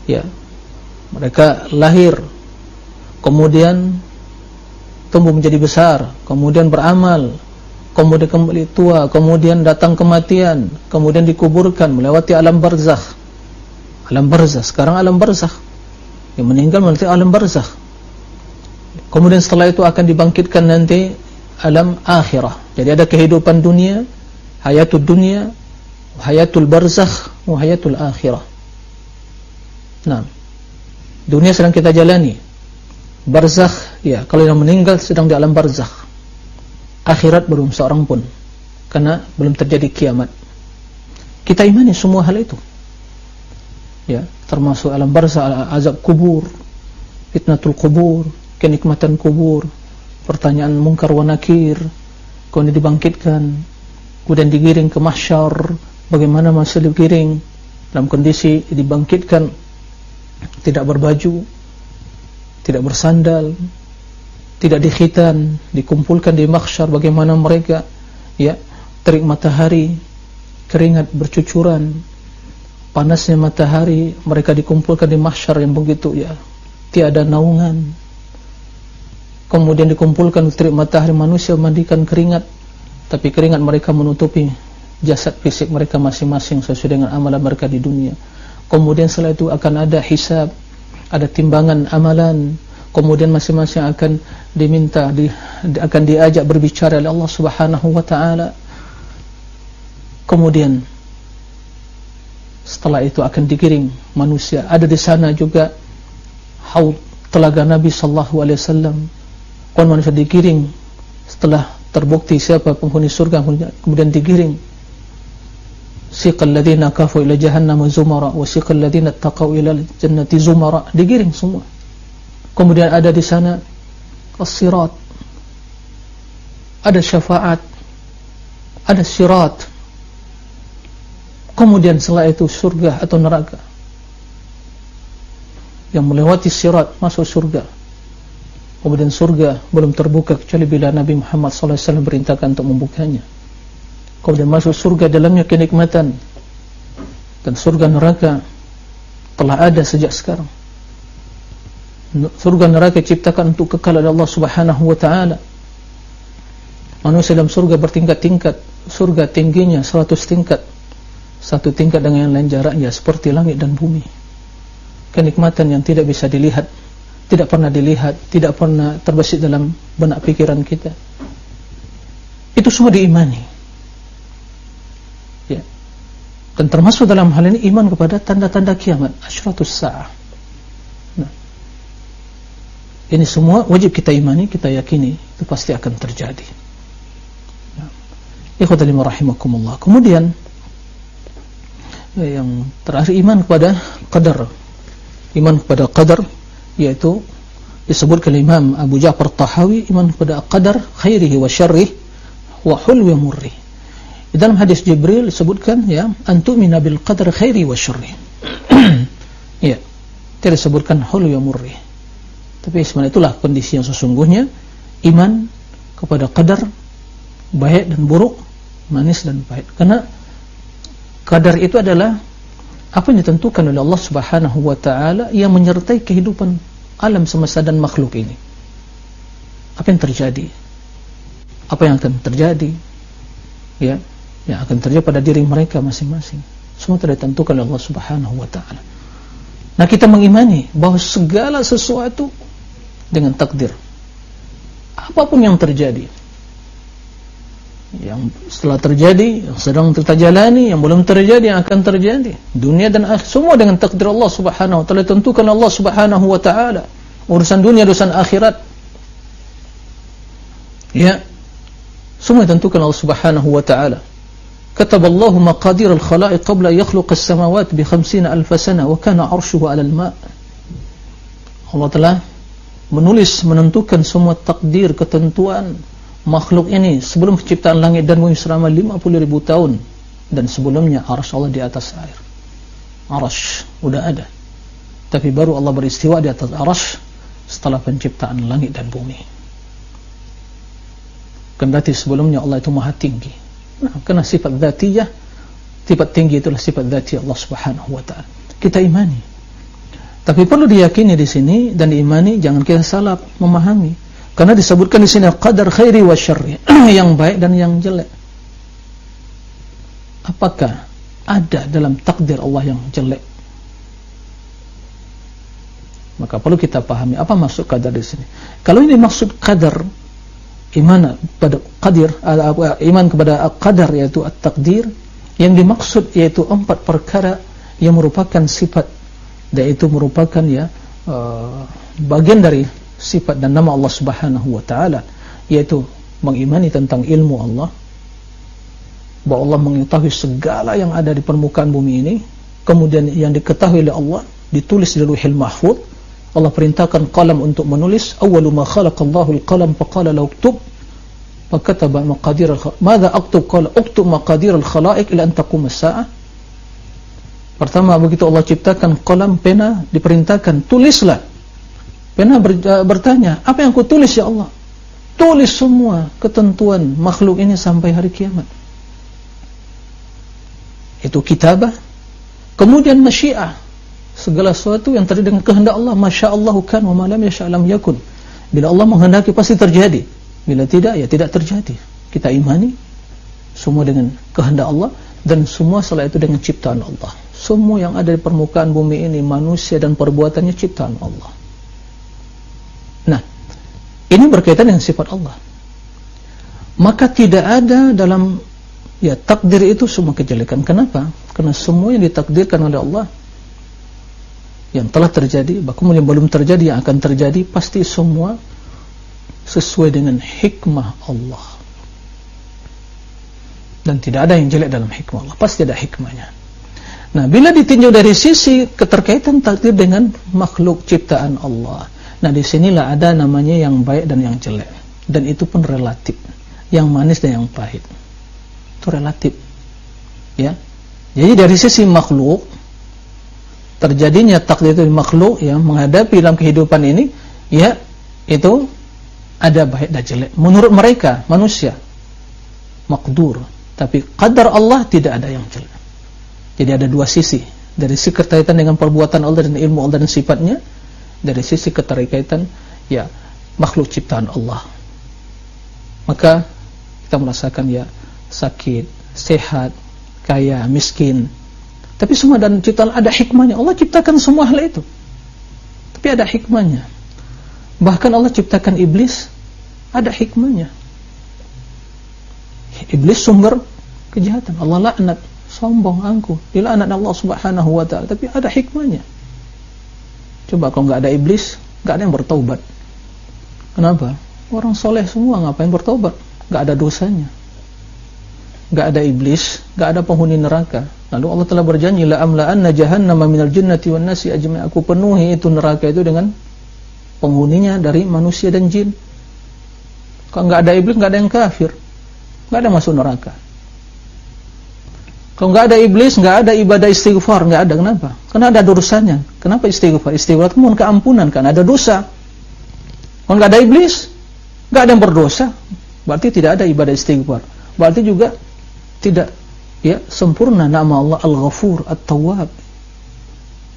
ya mereka lahir kemudian tumbuh menjadi besar kemudian beramal kemudian kembali tua kemudian datang kematian kemudian dikuburkan melewati alam barzakh. Alam barzakh sekarang alam barzakh. Yang meninggal melewati alam barzakh. Kemudian setelah itu akan dibangkitkan nanti alam akhirah. Jadi ada kehidupan dunia hayatul dunia hayatul barzakh hayatul akhirah. Nah dunia sedang kita jalani. Barzakh ya kalau yang meninggal sedang di alam barzakh. Akhirat belum seorang pun. Karena belum terjadi kiamat. Kita imani semua hal itu. Ya termasuk alam barzakh azab kubur fitnatul kubur kenikmatan kubur pertanyaan mungkar wa nakir kemudian dibangkitkan kemudian digiring ke mahsyar bagaimana masa digiring dalam kondisi dibangkitkan tidak berbaju tidak bersandal tidak dikhitan dikumpulkan di makhsyar bagaimana mereka ya terik matahari keringat bercucuran panasnya matahari mereka dikumpulkan di makhsyar yang begitu ya. Tiada naungan. Kemudian dikumpulkan terik matahari manusia mandikan keringat tapi keringat mereka menutupi jasad fisik mereka masing-masing sesuai dengan amalan mereka di dunia. Kemudian setelah itu akan ada hisab ada timbangan amalan kemudian masing-masing akan diminta di, akan diajak berbicara oleh Allah Subhanahu wa taala. Kemudian setelah itu akan digiring manusia. Ada di sana juga haud telaga Nabi sallallahu alaihi wasallam. Kemudian manusia digiring setelah terbukti siapa penghuni surga kemudian digiring. Siqal ladzina kafu ila jahannam zumara wa siqal ladzina taqaw ila jannati zumara. Digiring semua kemudian ada di sana as-sirat. Ada syafaat. Ada sirat. Kemudian setelah itu surga atau neraka. Yang melewati sirat masuk surga. Kemudian surga belum terbuka kecuali bila Nabi Muhammad SAW berintahkan untuk membukanya. Kemudian masuk surga dalamnya kenikmatan. Dan surga neraka telah ada sejak sekarang surga neraka ciptakan untuk kekal oleh Allah subhanahu wa ta'ala. Manusia dalam surga bertingkat-tingkat. Surga tingginya 100 tingkat. Satu tingkat dengan yang lain jaraknya seperti langit dan bumi. Kenikmatan yang tidak bisa dilihat tidak pernah dilihat tidak pernah terbesit dalam benak pikiran kita. Itu semua diimani. Dan termasuk dalam hal ini iman kepada tanda-tanda kiamat asyratus sa'ah ini semua wajib kita imani kita yakini itu pasti akan terjadi nah, ikhwatalim rahimakumullah kemudian ya, yang terakhir iman kepada qadar iman kepada qadar yaitu disebutkan Imam Abu Ja'far Tahawi iman kepada qadar khairihi wa syarrihi wa hulwi murrihi Di dalam hadis Jibril disebutkan ya antum minabil qadar khairi wa syarri. ya. Hulu ya murri. Tapi sebenarnya itulah kondisi yang sesungguhnya iman kepada qadar baik dan buruk, manis dan pahit. Karena qadar itu adalah apa yang ditentukan oleh Allah Subhanahu wa taala yang menyertai kehidupan alam semesta dan makhluk ini. Apa yang terjadi? Apa yang akan terjadi? Ya, yang akan terjadi pada diri mereka masing-masing. Semua telah ditentukan oleh Allah Subhanahu wa taala. Nah, kita mengimani bahawa segala sesuatu dengan takdir. Apapun yang terjadi. yang setelah terjadi, yang sedang kita jalani, yang belum terjadi, yang akan terjadi. Dunia dan akhirat semua dengan takdir Allah Subhanahu wa taala tentukan Allah Subhanahu wa taala. Urusan dunia, urusan akhirat. Ya. Semua ditentukan Allah Subhanahu wa taala. كتب الله مقادير الخلائق قبل يخلق السماوات بخمسين ألف سنة وكان عرشه على الماء Allah telah menulis menentukan semua takdir ketentuan makhluk ini sebelum penciptaan langit dan bumi selama 50 ribu tahun. Dan sebelumnya arash Allah di atas air. Arash sudah ada. Tapi baru Allah beristiwa di atas arash setelah penciptaan langit dan bumi. Kendati sebelumnya Allah itu maha tinggi. Nah, kerana sifat zatiyah sifat tinggi itulah sifat zatiyah Allah subhanahu wa ta'ala. Kita imani tapi perlu diyakini di sini dan diimani jangan kita salah memahami Karena disebutkan di sini qadar khairi wa syarri, yang baik dan yang jelek. Apakah ada dalam takdir Allah yang jelek? Maka perlu kita pahami apa maksud qadar di sini. Kalau ini maksud qadar iman pada qadir iman kepada qadar yaitu at-taqdir yang dimaksud yaitu empat perkara yang merupakan sifat dan itu merupakan ya uh, bagian dari sifat dan nama Allah Subhanahu wa taala yaitu mengimani tentang ilmu Allah bahwa Allah mengetahui segala yang ada di permukaan bumi ini kemudian yang diketahui oleh Allah ditulis di Lauhul Mahfuz Allah perintahkan qalam untuk menulis awwalu ma khalaqallahu al-qalam faqala la uktub. Fakataba maqadir al-khalaiq madza aktub qala uktub maqadir al-khalaiq ila an taqum as-saah pertama begitu Allah ciptakan qalam pena diperintahkan tulislah Pernah eh, bertanya, apa yang aku tulis ya Allah? Tulis semua ketentuan makhluk ini sampai hari kiamat. Itu kitabah. Kemudian masyiah. Segala sesuatu yang terjadi dengan kehendak Allah. Masya Allah kan wa malam ya sya'alam yakun. Bila Allah menghendaki pasti terjadi. Bila tidak, ya tidak terjadi. Kita imani. Semua dengan kehendak Allah. Dan semua setelah itu dengan ciptaan Allah. Semua yang ada di permukaan bumi ini. Manusia dan perbuatannya ciptaan Allah. Nah, ini berkaitan dengan sifat Allah. Maka tidak ada dalam ya takdir itu semua kejelekan. Kenapa? Karena semua yang ditakdirkan oleh Allah yang telah terjadi, bahkan yang belum terjadi, yang akan terjadi, pasti semua sesuai dengan hikmah Allah. Dan tidak ada yang jelek dalam hikmah Allah. Pasti ada hikmahnya. Nah, bila ditinjau dari sisi keterkaitan takdir dengan makhluk ciptaan Allah, Nah di sinilah ada namanya yang baik dan yang jelek dan itu pun relatif, yang manis dan yang pahit itu relatif, ya. Jadi dari sisi makhluk terjadinya takdir itu makhluk yang menghadapi dalam kehidupan ini, ya itu ada baik dan jelek. Menurut mereka manusia makdur, tapi qadar Allah tidak ada yang jelek. Jadi ada dua sisi. Dari sisi kaitan dengan perbuatan Allah dan ilmu Allah dan sifatnya dari sisi keterkaitan ya makhluk ciptaan Allah. Maka kita merasakan ya sakit, sehat, kaya, miskin. Tapi semua dan ciptaan ada hikmahnya. Allah ciptakan semua hal itu. Tapi ada hikmahnya. Bahkan Allah ciptakan iblis ada hikmahnya. Iblis sumber kejahatan. Allah laknat sombong angkuh dilaknat Allah subhanahu wa ta'ala tapi ada hikmahnya Coba kalau nggak ada iblis, nggak ada yang bertobat. Kenapa? Orang soleh semua ngapain bertobat? Nggak ada dosanya. Nggak ada iblis, nggak ada penghuni neraka. Lalu Allah telah berjanji la amla'anna jahannama minal jinnati wan nasi ajma'i. Aku penuhi itu neraka itu dengan penghuninya dari manusia dan jin. Kalau nggak ada iblis, nggak ada yang kafir. Nggak ada masuk neraka. Kalau nggak ada iblis, nggak ada ibadah istighfar, nggak ada. Kenapa? Karena ada dosanya. Kenapa istighfar? Istighfar itu mohon keampunan, kan ada dosa. Kalau nggak ada iblis, nggak ada yang berdosa, berarti tidak ada ibadah istighfar. Berarti juga tidak ya sempurna nama Allah Al-Ghafur At-Tawwab.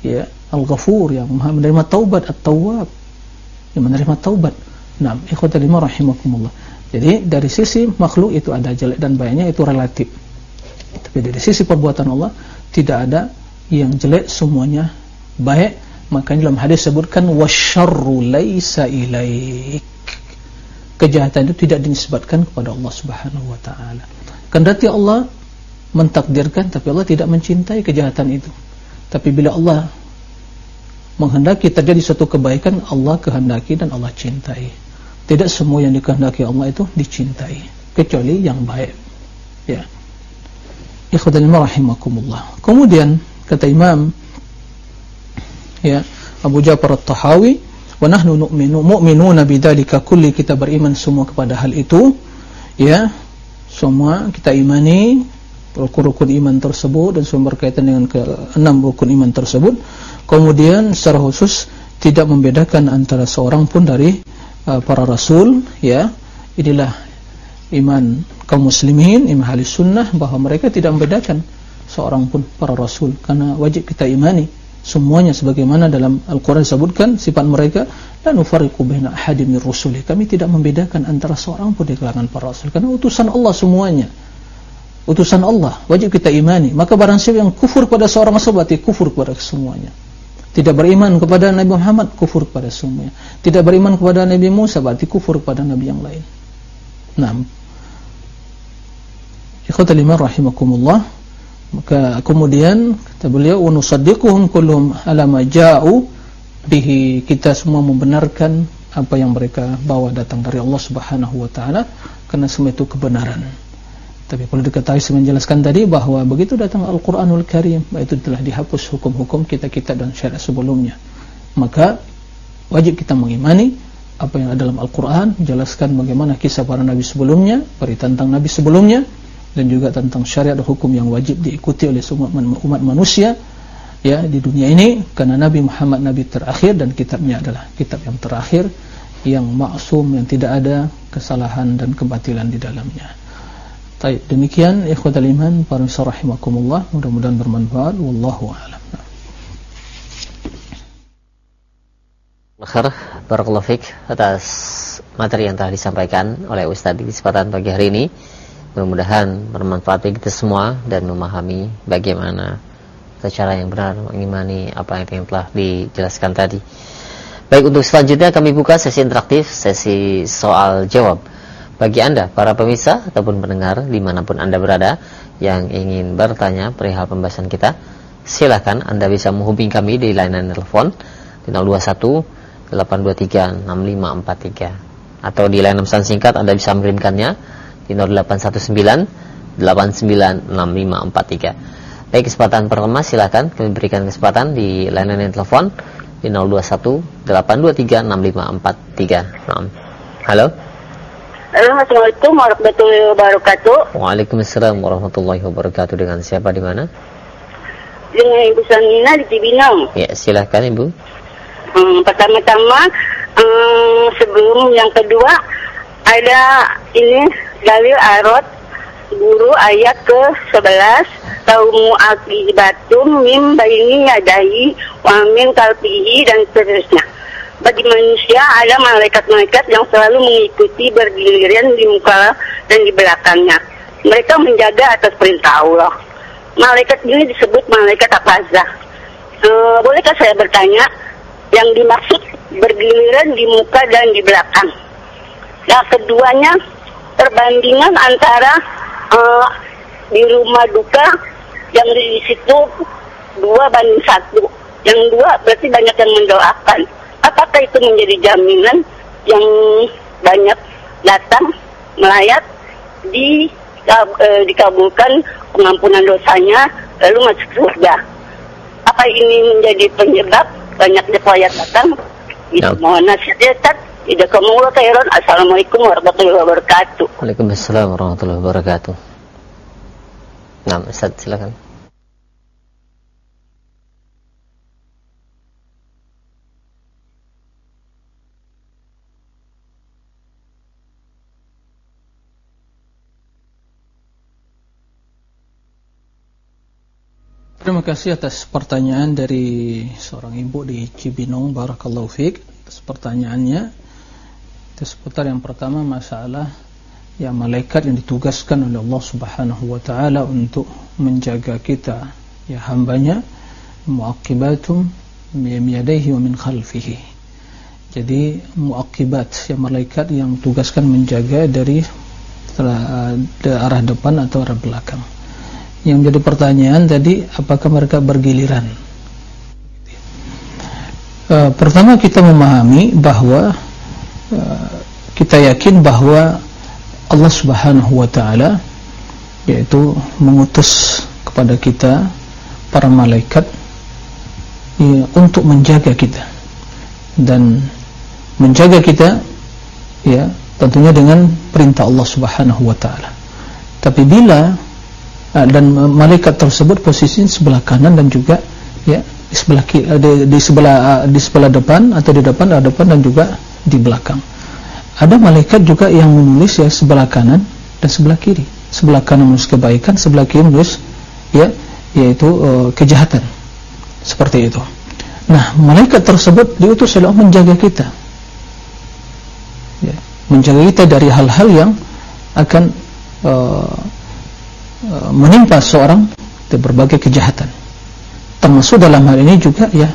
Ya, Al-Ghafur yang Maha menerima taubat At-Tawwab. Yang menerima taubat. Naam, ikhwatul rahimakumullah. Jadi dari sisi makhluk itu ada jelek dan baiknya itu relatif. Tapi dari sisi perbuatan Allah tidak ada yang jelek semuanya baik. Makanya dalam hadis sebutkan wasyarru laisa ilaik. kejahatan itu tidak dinisbatkan kepada Allah Subhanahu wa taala. Kendati Allah mentakdirkan tapi Allah tidak mencintai kejahatan itu. Tapi bila Allah menghendaki terjadi suatu kebaikan, Allah kehendaki dan Allah cintai. Tidak semua yang dikehendaki Allah itu dicintai, kecuali yang baik. Ya. Ikhwan rahimakumullah. Kemudian kata Imam ya Abu Ja'far At-Tahawi wa nahnu nu'minu mu'minuna bidzalika kulli kita beriman semua kepada hal itu ya semua kita imani rukun-rukun iman tersebut dan semua berkaitan dengan keenam rukun iman tersebut kemudian secara khusus tidak membedakan antara seorang pun dari uh, para rasul ya inilah iman kaum muslimin iman ahli sunnah bahawa mereka tidak membedakan seorang pun para rasul. Karena wajib kita imani semuanya sebagaimana dalam Al-Quran disebutkan sifat mereka dan ufariqu baina ahadin min rusuli. Kami tidak membedakan antara seorang pun di kalangan para rasul. Karena utusan Allah semuanya. Utusan Allah. Wajib kita imani. Maka barang siapa yang kufur pada seorang rasul berarti kufur kepada semuanya. Tidak beriman kepada Nabi Muhammad kufur kepada semuanya. Tidak beriman kepada Nabi Musa berarti kufur kepada nabi yang lain. Nah ikhwatul iman rahimakumullah maka kemudian kata beliau unusaddiquhum kulluhum ala ma ja'u. Bihi kita semua membenarkan apa yang mereka bawa datang dari Allah Subhanahu wa taala karena semua itu kebenaran. Tapi perlu diketahui saya menjelaskan tadi bahawa begitu datang Al-Qur'anul Karim itu telah dihapus hukum-hukum kita-kita dan syariat sebelumnya. Maka wajib kita mengimani apa yang ada dalam Al-Qur'an menjelaskan bagaimana kisah para nabi sebelumnya berita tentang nabi sebelumnya dan juga tentang syariat dan hukum yang wajib diikuti oleh semua umat manusia ya di dunia ini karena Nabi Muhammad Nabi terakhir dan kitabnya adalah kitab yang terakhir yang maksum yang tidak ada kesalahan dan kebatilan di dalamnya. Baik, demikian ikhwatul iman para rahimakumullah mudah-mudahan bermanfaat wallahu a'lam. Barakallahu fik atas materi yang telah disampaikan oleh Ustaz di kesempatan pagi hari ini. Mudah-mudahan bermanfaat bagi kita semua dan memahami bagaimana secara yang benar mengimani apa yang telah dijelaskan tadi. Baik untuk selanjutnya kami buka sesi interaktif, sesi soal jawab. Bagi anda para pemirsa ataupun pendengar di mana pun anda berada yang ingin bertanya perihal pembahasan kita, silakan anda bisa menghubungi kami di layanan telepon di 021 823 6543 atau di layanan pesan singkat anda bisa mengirimkannya di 0819 896543. Baik kesempatan pertama silakan kami berikan kesempatan di layanan telepon di 021 823 6543. Nah. Halo. Assalamualaikum warahmatullahi wabarakatuh. Waalaikumsalam warahmatullahi wabarakatuh. Dengan siapa di mana? Dengan Ibu Sanina di Cibinong. Ya, silakan Ibu. Hmm, pertama-tama hmm, sebelum yang kedua ada ini dalil arot guru ayat ke 11 kaumu akibatum mim baini yadai wa min kalbihi dan seterusnya. Bagi manusia ada malaikat-malaikat yang selalu mengikuti berdirian di muka dan di belakangnya. Mereka menjaga atas perintah Allah. Malaikat ini disebut malaikat apa e, bolehkah saya bertanya yang dimaksud berdirian di muka dan di belakang yang keduanya perbandingan antara uh, di rumah duka yang di situ dua banding satu. Yang dua berarti banyak yang mendoakan. Apakah itu menjadi jaminan yang banyak datang melayat di uh, dikabulkan pengampunan dosanya lalu masuk surga? Apa ini menjadi penyebab banyaknya pelayat datang mohon nasihat Jazakumullah khairan. Assalamualaikum warahmatullahi wabarakatuh. Waalaikumsalam warahmatullahi wabarakatuh. Nah, Ustaz silakan. Terima kasih atas pertanyaan dari seorang ibu di Cibinong Barakallahu Fik atas pertanyaannya itu seputar yang pertama masalah yang malaikat yang ditugaskan oleh Allah Subhanahu wa taala untuk menjaga kita. Ya hambanya muaqibatum min yadayhi wa min khalfihi. Jadi muakibat yang malaikat yang tugaskan menjaga dari arah depan atau arah belakang. Yang jadi pertanyaan tadi apakah mereka bergiliran? E, pertama kita memahami bahwa e, kita yakin bahwa Allah subhanahu wa ta'ala yaitu mengutus kepada kita para malaikat ya, untuk menjaga kita dan menjaga kita ya tentunya dengan perintah Allah Subhanahu wa taala. Tapi bila uh, dan malaikat tersebut posisi sebelah kanan dan juga ya di sebelah uh, di, di sebelah uh, di sebelah depan atau di depan ada depan dan juga di belakang. Ada malaikat juga yang menulis ya sebelah kanan dan sebelah kiri. Sebelah kanan menulis kebaikan, sebelah kiri menulis ya yaitu uh, kejahatan. Seperti itu. Nah, malaikat tersebut diutus oleh Allah menjaga kita menjaga kita dari hal-hal yang akan uh, uh, menimpa seorang dari berbagai kejahatan termasuk dalam hal ini juga ya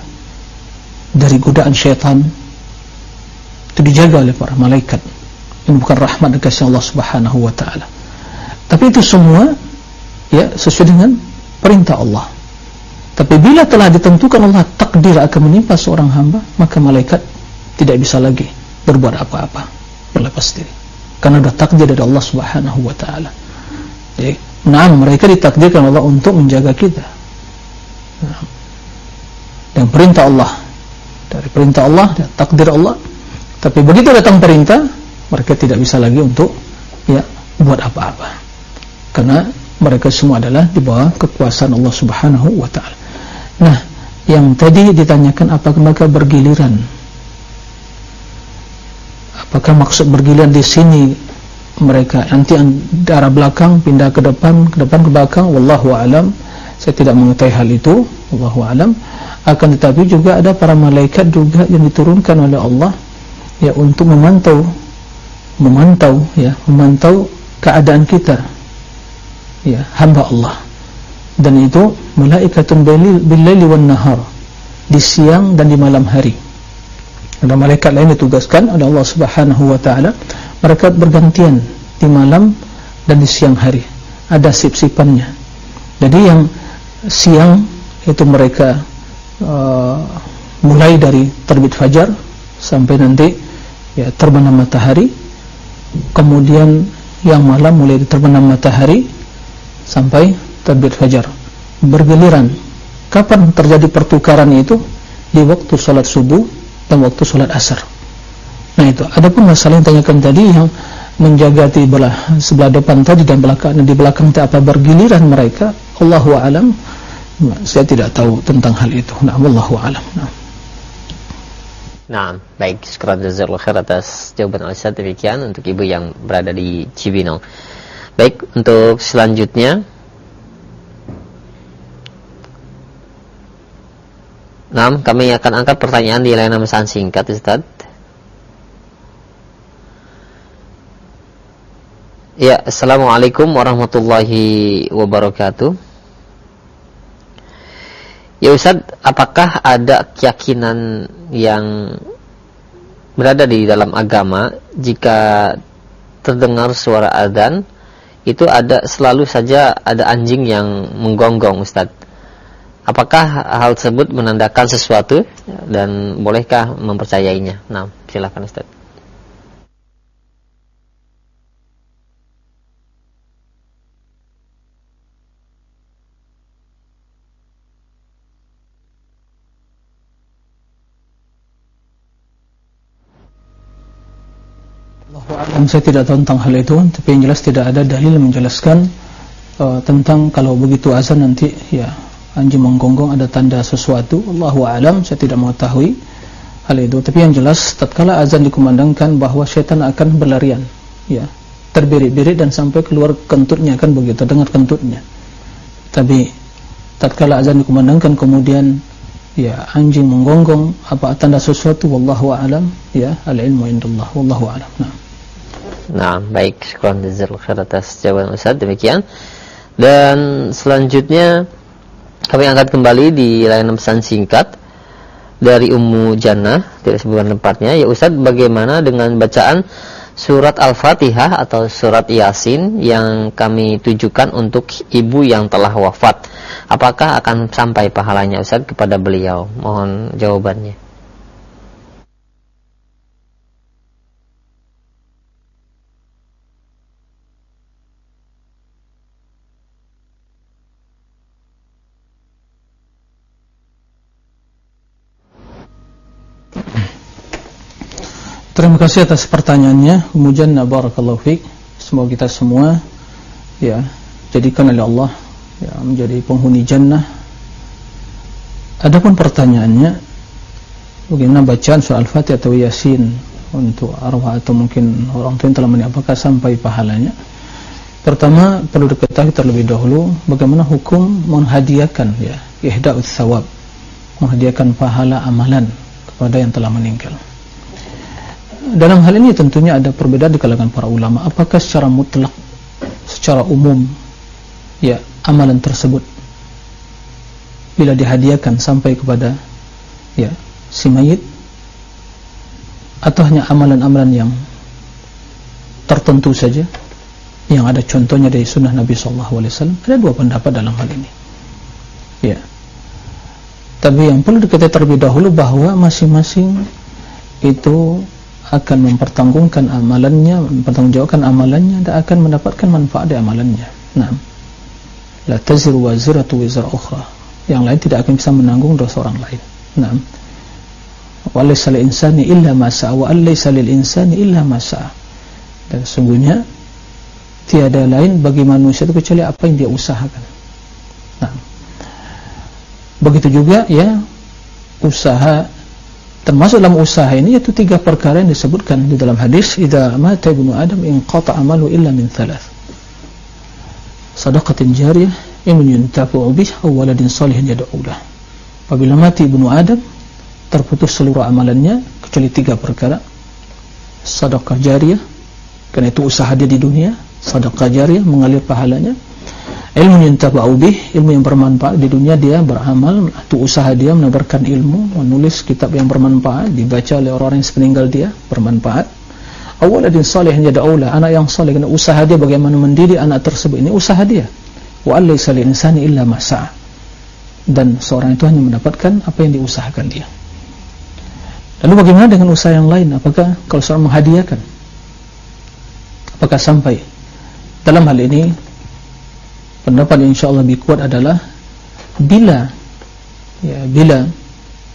dari godaan syaitan. Itu dijaga oleh para malaikat. Ini bukan rahmat dan kasih Allah subhanahu wa ta'ala. Tapi itu semua ya sesuai dengan perintah Allah. Tapi bila telah ditentukan Allah takdir akan menimpa seorang hamba maka malaikat tidak bisa lagi berbuat apa-apa berlepas diri. Karena sudah takdir dari Allah Subhanahu wa taala. Jadi, nah mereka ditakdirkan Allah untuk menjaga kita. Dan perintah Allah dari perintah Allah dan takdir Allah. Tapi begitu datang perintah, mereka tidak bisa lagi untuk ya buat apa-apa. Karena mereka semua adalah di bawah kekuasaan Allah Subhanahu wa taala. Nah, yang tadi ditanyakan apakah mereka bergiliran apakah maksud bergiliran di sini mereka nanti darah belakang pindah ke depan ke depan ke belakang wallahu alam saya tidak mengetahui hal itu wallahu alam. Akan tetapi juga ada para malaikat juga yang diturunkan oleh Allah ya untuk memantau memantau ya memantau keadaan kita ya hamba Allah. Dan itu malaikatun bil laili wan nahar di siang dan di malam hari. Ada malaikat lain ditugaskan oleh Allah Subhanahu wa taala. Mereka bergantian di malam dan di siang hari. Ada sip-sipannya. Jadi yang siang itu mereka uh, mulai dari terbit fajar sampai nanti ya terbenam matahari kemudian yang malam mulai terbenam matahari sampai terbit fajar bergiliran kapan terjadi pertukaran itu di waktu salat subuh dan waktu sholat asar. Nah itu. Adapun masalah yang tanyakan tadi yang menjaga di belah sebelah depan tadi dan belakang di belakang itu apa bergiliran mereka? Allahu a'lam. Saya tidak tahu tentang hal itu. Nah, wallahu a'lam. Nah. Nah, baik. Syukur jazakallahu khair atas jawaban Ustaz demikian untuk ibu yang berada di Cibinong. Baik, untuk selanjutnya Nah, kami akan angkat pertanyaan di layanan pesan singkat, Ustaz. Ya, Assalamualaikum warahmatullahi wabarakatuh. Ya Ustaz, apakah ada keyakinan yang berada di dalam agama jika terdengar suara adzan itu ada selalu saja ada anjing yang menggonggong Ustaz? Apakah hal tersebut menandakan sesuatu dan bolehkah mempercayainya? Nah, silakan Ustaz. Dan saya tidak tahu tentang hal itu, tapi yang jelas tidak ada dalil menjelaskan uh, tentang kalau begitu azan nanti ya anjing menggonggong ada tanda sesuatu. Allahu alam saya tidak mengetahui hal itu. Tapi yang jelas tatkala azan dikumandangkan bahwa syaitan akan berlarian ya terbirit-birit dan sampai keluar kentutnya kan begitu dengar kentutnya. Tapi tatkala azan dikumandangkan kemudian ya anjing menggonggong apa tanda sesuatu? Wallahu alam ya al ilmu indallah. Wallahu alam nah Nah, baik, syukur jazakallahu atas jawaban Ustaz. Demikian. Dan selanjutnya kami angkat kembali di layanan pesan singkat dari Ummu Jannah. Tidak sebutkan tempatnya. Ya Ustaz bagaimana dengan bacaan surat Al-Fatihah atau surat Yasin yang kami tujukan untuk ibu yang telah wafat? Apakah akan sampai pahalanya Ustaz kepada beliau? Mohon jawabannya Terima kasih atas pertanyaannya. Mujanna barakallahu fiqh Semoga kita semua ya Jadikan oleh Allah ya, Menjadi penghuni jannah. Adapun pertanyaannya Bagaimana bacaan surah Al-Fatih atau Yasin Untuk arwah atau mungkin orang tua yang telah meninggal Apakah sampai pahalanya? Pertama perlu diketahui terlebih dahulu Bagaimana hukum menghadiahkan ya, Ihda'ud thawab Menghadiahkan pahala amalan Kepada yang telah meninggal dalam hal ini tentunya ada perbedaan di kalangan para ulama. Apakah secara mutlak secara umum ya amalan tersebut bila dihadiahkan sampai kepada ya si mayit? Atau hanya amalan-amalan yang tertentu saja yang ada contohnya dari sunnah Nabi SAW ada dua pendapat dalam hal ini. Ya. Tapi yang perlu diketahui terlebih dahulu bahawa masing-masing itu akan mempertanggungjawabkan amalannya, mempertanggungjawabkan amalannya dan akan mendapatkan manfaat dari amalannya. Nah, la taziru waziratu wizra ukhra. Yang lain tidak akan bisa menanggung dosa orang lain. Nah, walaysa lil insani illa ma sa'a wa lil insani illa ma sa'a. Dan sesungguhnya tiada lain bagi manusia itu kecuali apa yang dia usahakan. Nah, begitu juga ya usaha termasuk dalam usaha ini yaitu tiga perkara yang disebutkan di dalam hadis idza mata ibnu adam in qata amalu illa min thalath. Sadaqatin jariyah yang yuntafu bih aw waladin salihin yad'u lah. Apabila mati ibnu adam terputus seluruh amalannya kecuali tiga perkara. Sedekah jariyah karena itu usaha dia di dunia. Sedekah jariyah mengalir pahalanya ilmu yang tabau bih ilmu yang bermanfaat di dunia dia beramal itu usaha dia menebarkan ilmu menulis kitab yang bermanfaat dibaca oleh orang-orang yang sepeninggal dia bermanfaat. Awal adin salih jadi awla anak yang salih usaha dia bagaimana mendidik anak tersebut. Ini usaha dia. Wa alai salih insani illa masa. Dan seorang itu hanya mendapatkan apa yang diusahakan dia. Lalu bagaimana dengan usaha yang lain? Apakah kalau seorang menghadiahkan? Apakah sampai? Dalam hal ini pendapat yang insyaAllah lebih kuat adalah bila ya, bila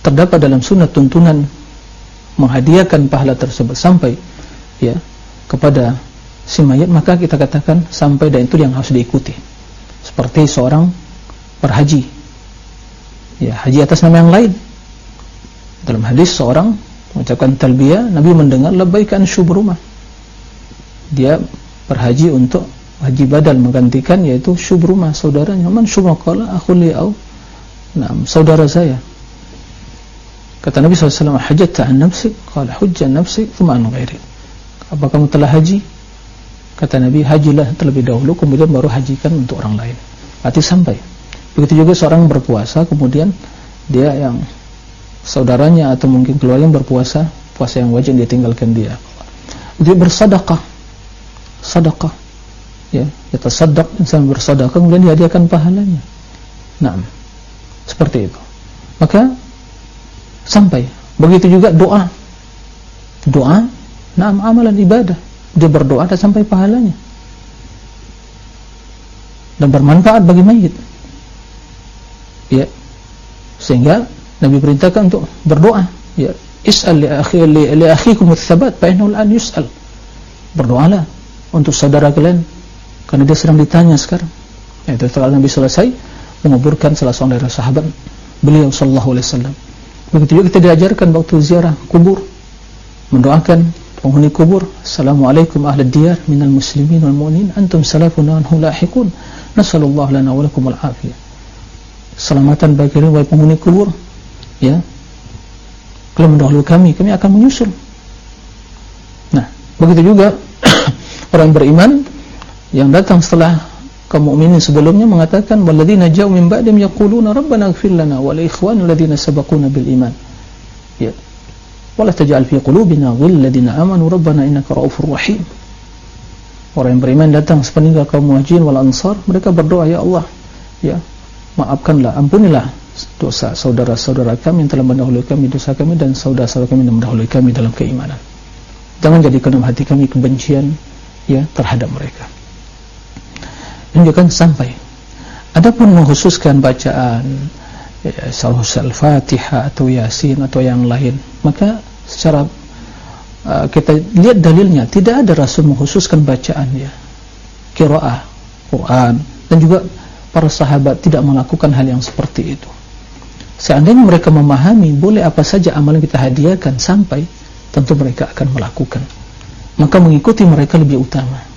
terdapat dalam sunnah tuntunan menghadiahkan pahala tersebut sampai ya kepada si mayat maka kita katakan sampai dan itu yang harus diikuti. Seperti seorang berhaji ya haji atas nama yang lain. Dalam hadis seorang mengucapkan talbiyah Nabi mendengar labaikan syubrumah dia berhaji untuk haji badal menggantikan yaitu syubrumah saudaranya. Man syubrumah kala akhuli au. Nah, saudara saya. Kata Nabi SAW hajat ta'an nafsik? Kala hujjan nafsik thumma anu ghairi. Apa kamu telah haji? Kata Nabi hajilah terlebih dahulu kemudian baru hajikan untuk orang lain. Berarti sampai. Begitu juga seorang berpuasa kemudian dia yang saudaranya atau mungkin keluarga yang berpuasa puasa yang wajib dia tinggalkan dia. Dia bersadaqah. Sadaqah ya kita sedek insan bersedekah kemudian dihadiahkan pahalanya. Nah seperti itu. Maka sampai. Begitu juga doa. Doa nah amalan ibadah. Dia berdoa dan sampai pahalanya. Dan bermanfaat bagi mayit. Ya. Sehingga Nabi perintahkan untuk berdoa. Ya. Is'al li akhi li akhikum ats-tsabat fa innahu al-an yus'al. Berdoalah untuk saudara kalian karena dia sedang ditanya sekarang. Ya, itu setelah Nabi selesai menguburkan salah seorang dari sahabat beliau sallallahu alaihi wasallam. Begitu juga kita diajarkan waktu ziarah kubur mendoakan penghuni kubur assalamualaikum ahli diyar minal muslimin wal mu'minin antum salafun anhu lahiqun nasallallahu lana wa lakum al-afiyah selamatan bagi wahai penghuni kubur ya. Kalau mendahului kami kami akan menyusul. Nah begitu juga orang beriman yang datang setelah kaum mukminin sebelumnya mengatakan walladzina ja'u min ba'dihim yaquluna rabbana ighfir lana wa li ikhwanina alladhina sabaquna bil iman. Ya. Wala taj'al fi qulubina ghillan ladzina amanu rabbana innaka ra'ufur rahim. Orang yang beriman datang sepeninggal kaum muhajirin wal ansar mereka berdoa ya Allah ya maafkanlah ampunilah dosa saudara-saudara kami yang telah mendahului kami dosa kami dan saudara-saudara kami yang mendahului kami dalam keimanan. Jangan jadikan dalam hati kami kebencian ya terhadap mereka tunjukkan sampai. Adapun menghususkan bacaan ya, surah al-fatihah atau yasin atau yang lain maka secara uh, kita lihat dalilnya. Tidak ada rasul menghususkan bacaan ya kiraah Quran dan juga para sahabat tidak melakukan hal yang seperti itu. Seandainya mereka memahami boleh apa saja amalan kita hadiahkan sampai tentu mereka akan melakukan. Maka mengikuti mereka lebih utama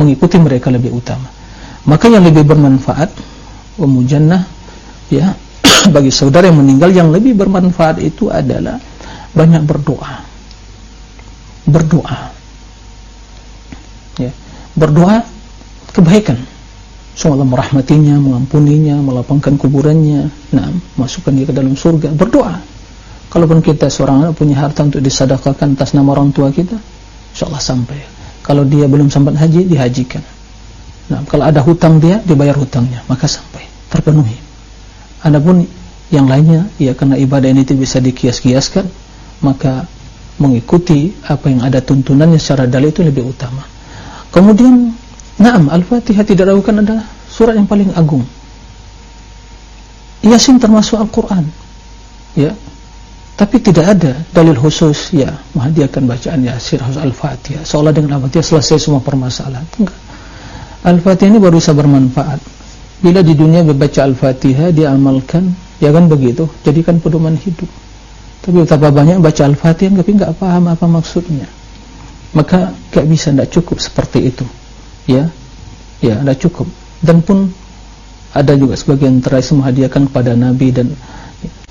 mengikuti mereka lebih utama. Maka yang lebih bermanfaat umujannah ya bagi saudara yang meninggal yang lebih bermanfaat itu adalah banyak berdoa. Berdoa. Ya berdoa kebaikan. Semoga merahmatinya mengampuninya melapangkan kuburannya. Nah masukkan dia ke dalam surga. Berdoa. Kalaupun kita seorang anak punya harta untuk disadaqahkan atas nama orang tua kita insyaallah sampai kalau dia belum sempat haji dihajikan. Nah kalau ada hutang dia dibayar hutangnya. Maka sampai. Terpenuhi. Adapun yang lainnya ya karena ibadah ini tidak bisa dikias-kiaskan maka mengikuti apa yang ada tuntunannya secara dalil itu lebih utama. Kemudian naam al-fatihah tidak ragukan adalah surat yang paling agung. Yasin termasuk Al-Quran. Ya tapi tidak ada dalil khusus ya. Menghadiahkan bacaan Yasin Al-Fatihah seolah dengan Al-Fatihah selesai semua permasalahan. Enggak. Al-Fatihah ini baru bisa bermanfaat bila di dunia membaca Al-Fatihah dia amalkan ya kan begitu? Jadikan pedoman hidup. Tapi betapa banyak baca Al-Fatihah tapi enggak paham apa maksudnya. Maka enggak bisa enggak cukup seperti itu. Ya. Ya enggak cukup. Dan pun ada juga sebagian terakhir menghadiahkan kepada Nabi dan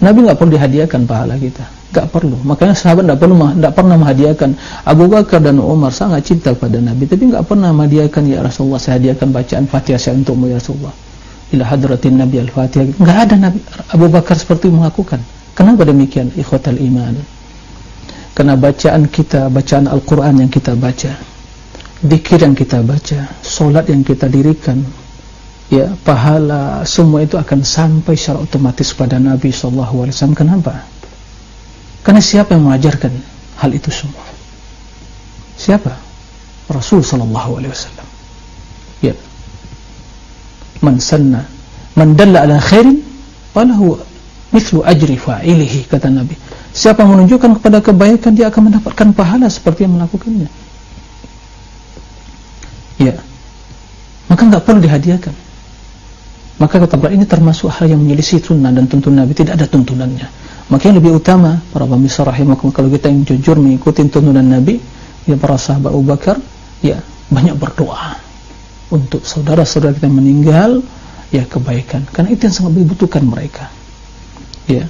Nabi enggak perlu dihadiahkan pahala kita. Enggak perlu. Makanya sahabat enggak perlu enggak pernah menghadiahkan. Abu Bakar dan Umar sangat cinta pada Nabi tapi enggak pernah menghadiahkan ya Rasulullah saya hadiahkan bacaan Fatihah saya untukmu ya Rasulullah. Ila hadratin Nabi al-Fatihah. Enggak ada Nabi. Abu Bakar seperti melakukan. Kenapa demikian? Ikhwatal iman. Karena bacaan kita bacaan Al-Qur'an yang kita baca zikir yang kita baca solat yang kita dirikan ya pahala semua itu akan sampai secara otomatis pada Nabi sallallahu alaihi wasallam. Kenapa? Karena siapa yang mengajarkan hal itu semua? Siapa? Rasul wasallam. Ya. Man sanna man dalla ala khairin falahu mithlu ajri fa'ilihi kata Nabi. Siapa menunjukkan kepada kebaikan dia akan mendapatkan pahala seperti yang melakukannya. Ya. Maka enggak perlu dihadiahkan maka kata ini termasuk hal yang menyelisih sunnah dan tuntunan Nabi. Tidak ada tuntunannya. Maka yang lebih utama para pemirsa rahimakum kalau kita yang jujur mengikuti tuntunan Nabi ya para sahabat Abu Bakar ya banyak berdoa untuk saudara-saudara kita meninggal ya kebaikan. Karena itu yang sangat dibutuhkan mereka. Ya.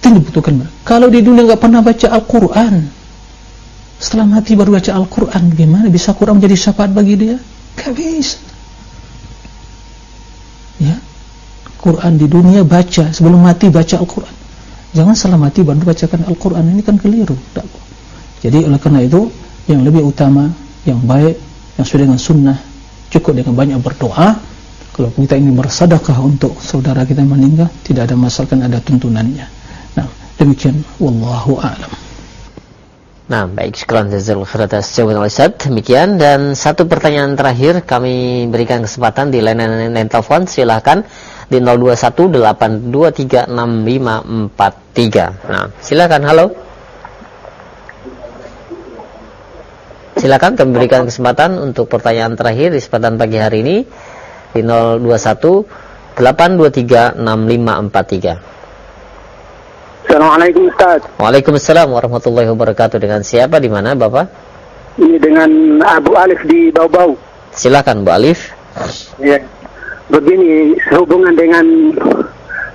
Itu yang dibutuhkan mereka. Kalau di dunia enggak pernah baca Al-Quran setelah mati baru baca Al-Quran bagaimana bisa Quran menjadi syafaat bagi dia? enggak bisa ya. Quran di dunia baca sebelum mati baca Al-Quran. Jangan setelah mati baru bacakan Al-Quran ini kan keliru. Jadi oleh karena itu yang lebih utama yang baik yang sesuai dengan sunnah cukup dengan banyak berdoa. Kalau kita ingin bersadaqah untuk saudara kita meninggal tidak ada masalah kan ada tuntunannya. Nah demikian. Wallahu a'lam Nah, baik sekarang jazal khair atas jawaban Ustaz. Demikian dan satu pertanyaan terakhir kami berikan kesempatan di layanan line telepon silakan di 0218236543. Nah, silakan halo. Silakan kami berikan kesempatan untuk pertanyaan terakhir di kesempatan pagi hari ini di 0218236543. Assalamualaikum Ustaz. Waalaikumsalam warahmatullahi wabarakatuh. Dengan siapa di mana Bapak? Ini dengan Abu Alif di Bau-Bau. Silakan Bu Alif. Ya. Begini, sehubungan dengan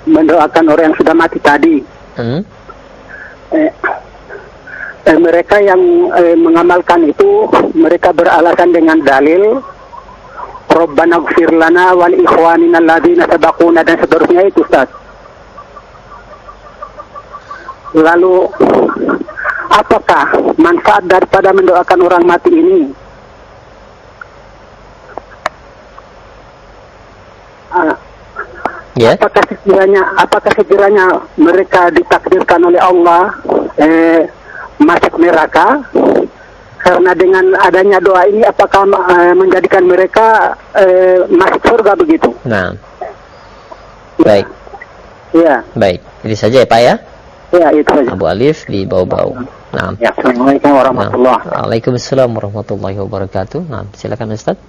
mendoakan orang yang sudah mati tadi. Hmm? Eh, eh, mereka yang eh, mengamalkan itu mereka beralasan dengan dalil Rabbana gfir lana wal ikhwanina alladhina sabaquna dan seterusnya itu Ustaz. Lalu apakah manfaat daripada mendoakan orang mati ini? Ah, Ya. apakah sekiranya apakah sekiranya mereka ditakdirkan oleh Allah eh, masuk neraka karena dengan adanya doa ini apakah eh, menjadikan mereka eh, masuk surga begitu Nah. Baik, ya baik. Jadi saja ya Pak ya. Ya itu saja Abu Alif di bau-bau. Nah. ya assalamualaikum Nah, warahmatullahi Waalaikumsalam warahmatullahi wabarakatuh. Nah, silakan Ustaz.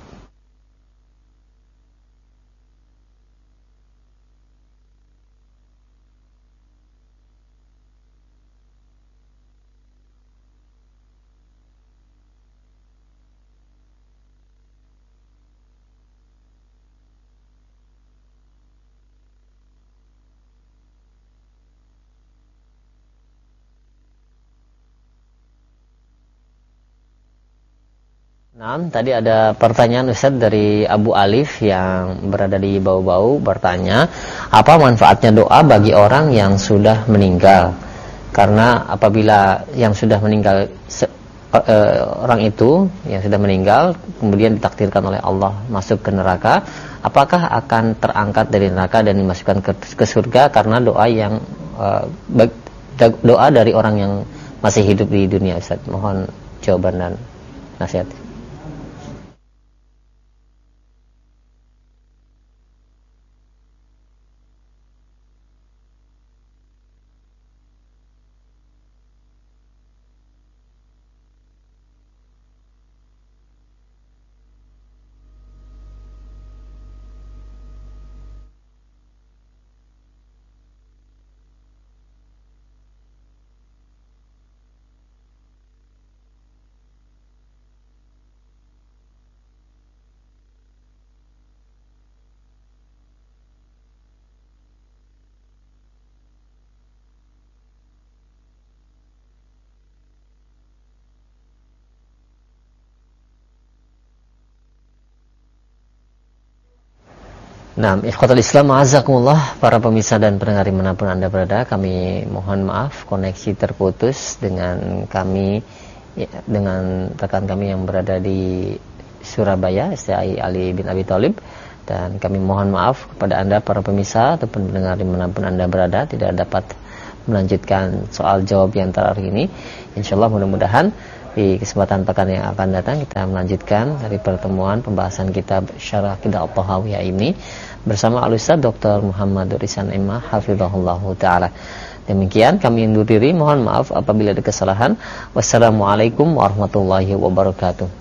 Nah, tadi ada pertanyaan Ustaz dari Abu Alif yang berada di Bau-Bau bertanya, apa manfaatnya doa bagi orang yang sudah meninggal? Karena apabila yang sudah meninggal se- eh, orang itu yang sudah meninggal kemudian ditakdirkan oleh Allah masuk ke neraka, apakah akan terangkat dari neraka dan dimasukkan ke, ke surga karena doa yang bag- doa dari orang yang masih hidup di dunia Ustaz? Mohon jawaban dan nasihat. Nah, ikhwatul Islam, azakumullah para pemirsa dan pendengar di mana pun anda berada, kami mohon maaf koneksi terputus dengan kami ya, dengan rekan kami yang berada di Surabaya, STI Ali bin Abi Thalib dan kami mohon maaf kepada anda para pemirsa ataupun pendengar di mana pun anda berada tidak dapat melanjutkan soal jawab yang terakhir ini. Insyaallah mudah-mudahan di kesempatan pekan yang akan datang kita melanjutkan dari pertemuan pembahasan kitab Syarah Akidah At-Tahawiyah ini bersama Al-Ustaz Dr. Muhammad Risan Imah Hafizahullah Ta'ala. Demikian kami undur diri, mohon maaf apabila ada kesalahan. Wassalamualaikum warahmatullahi wabarakatuh.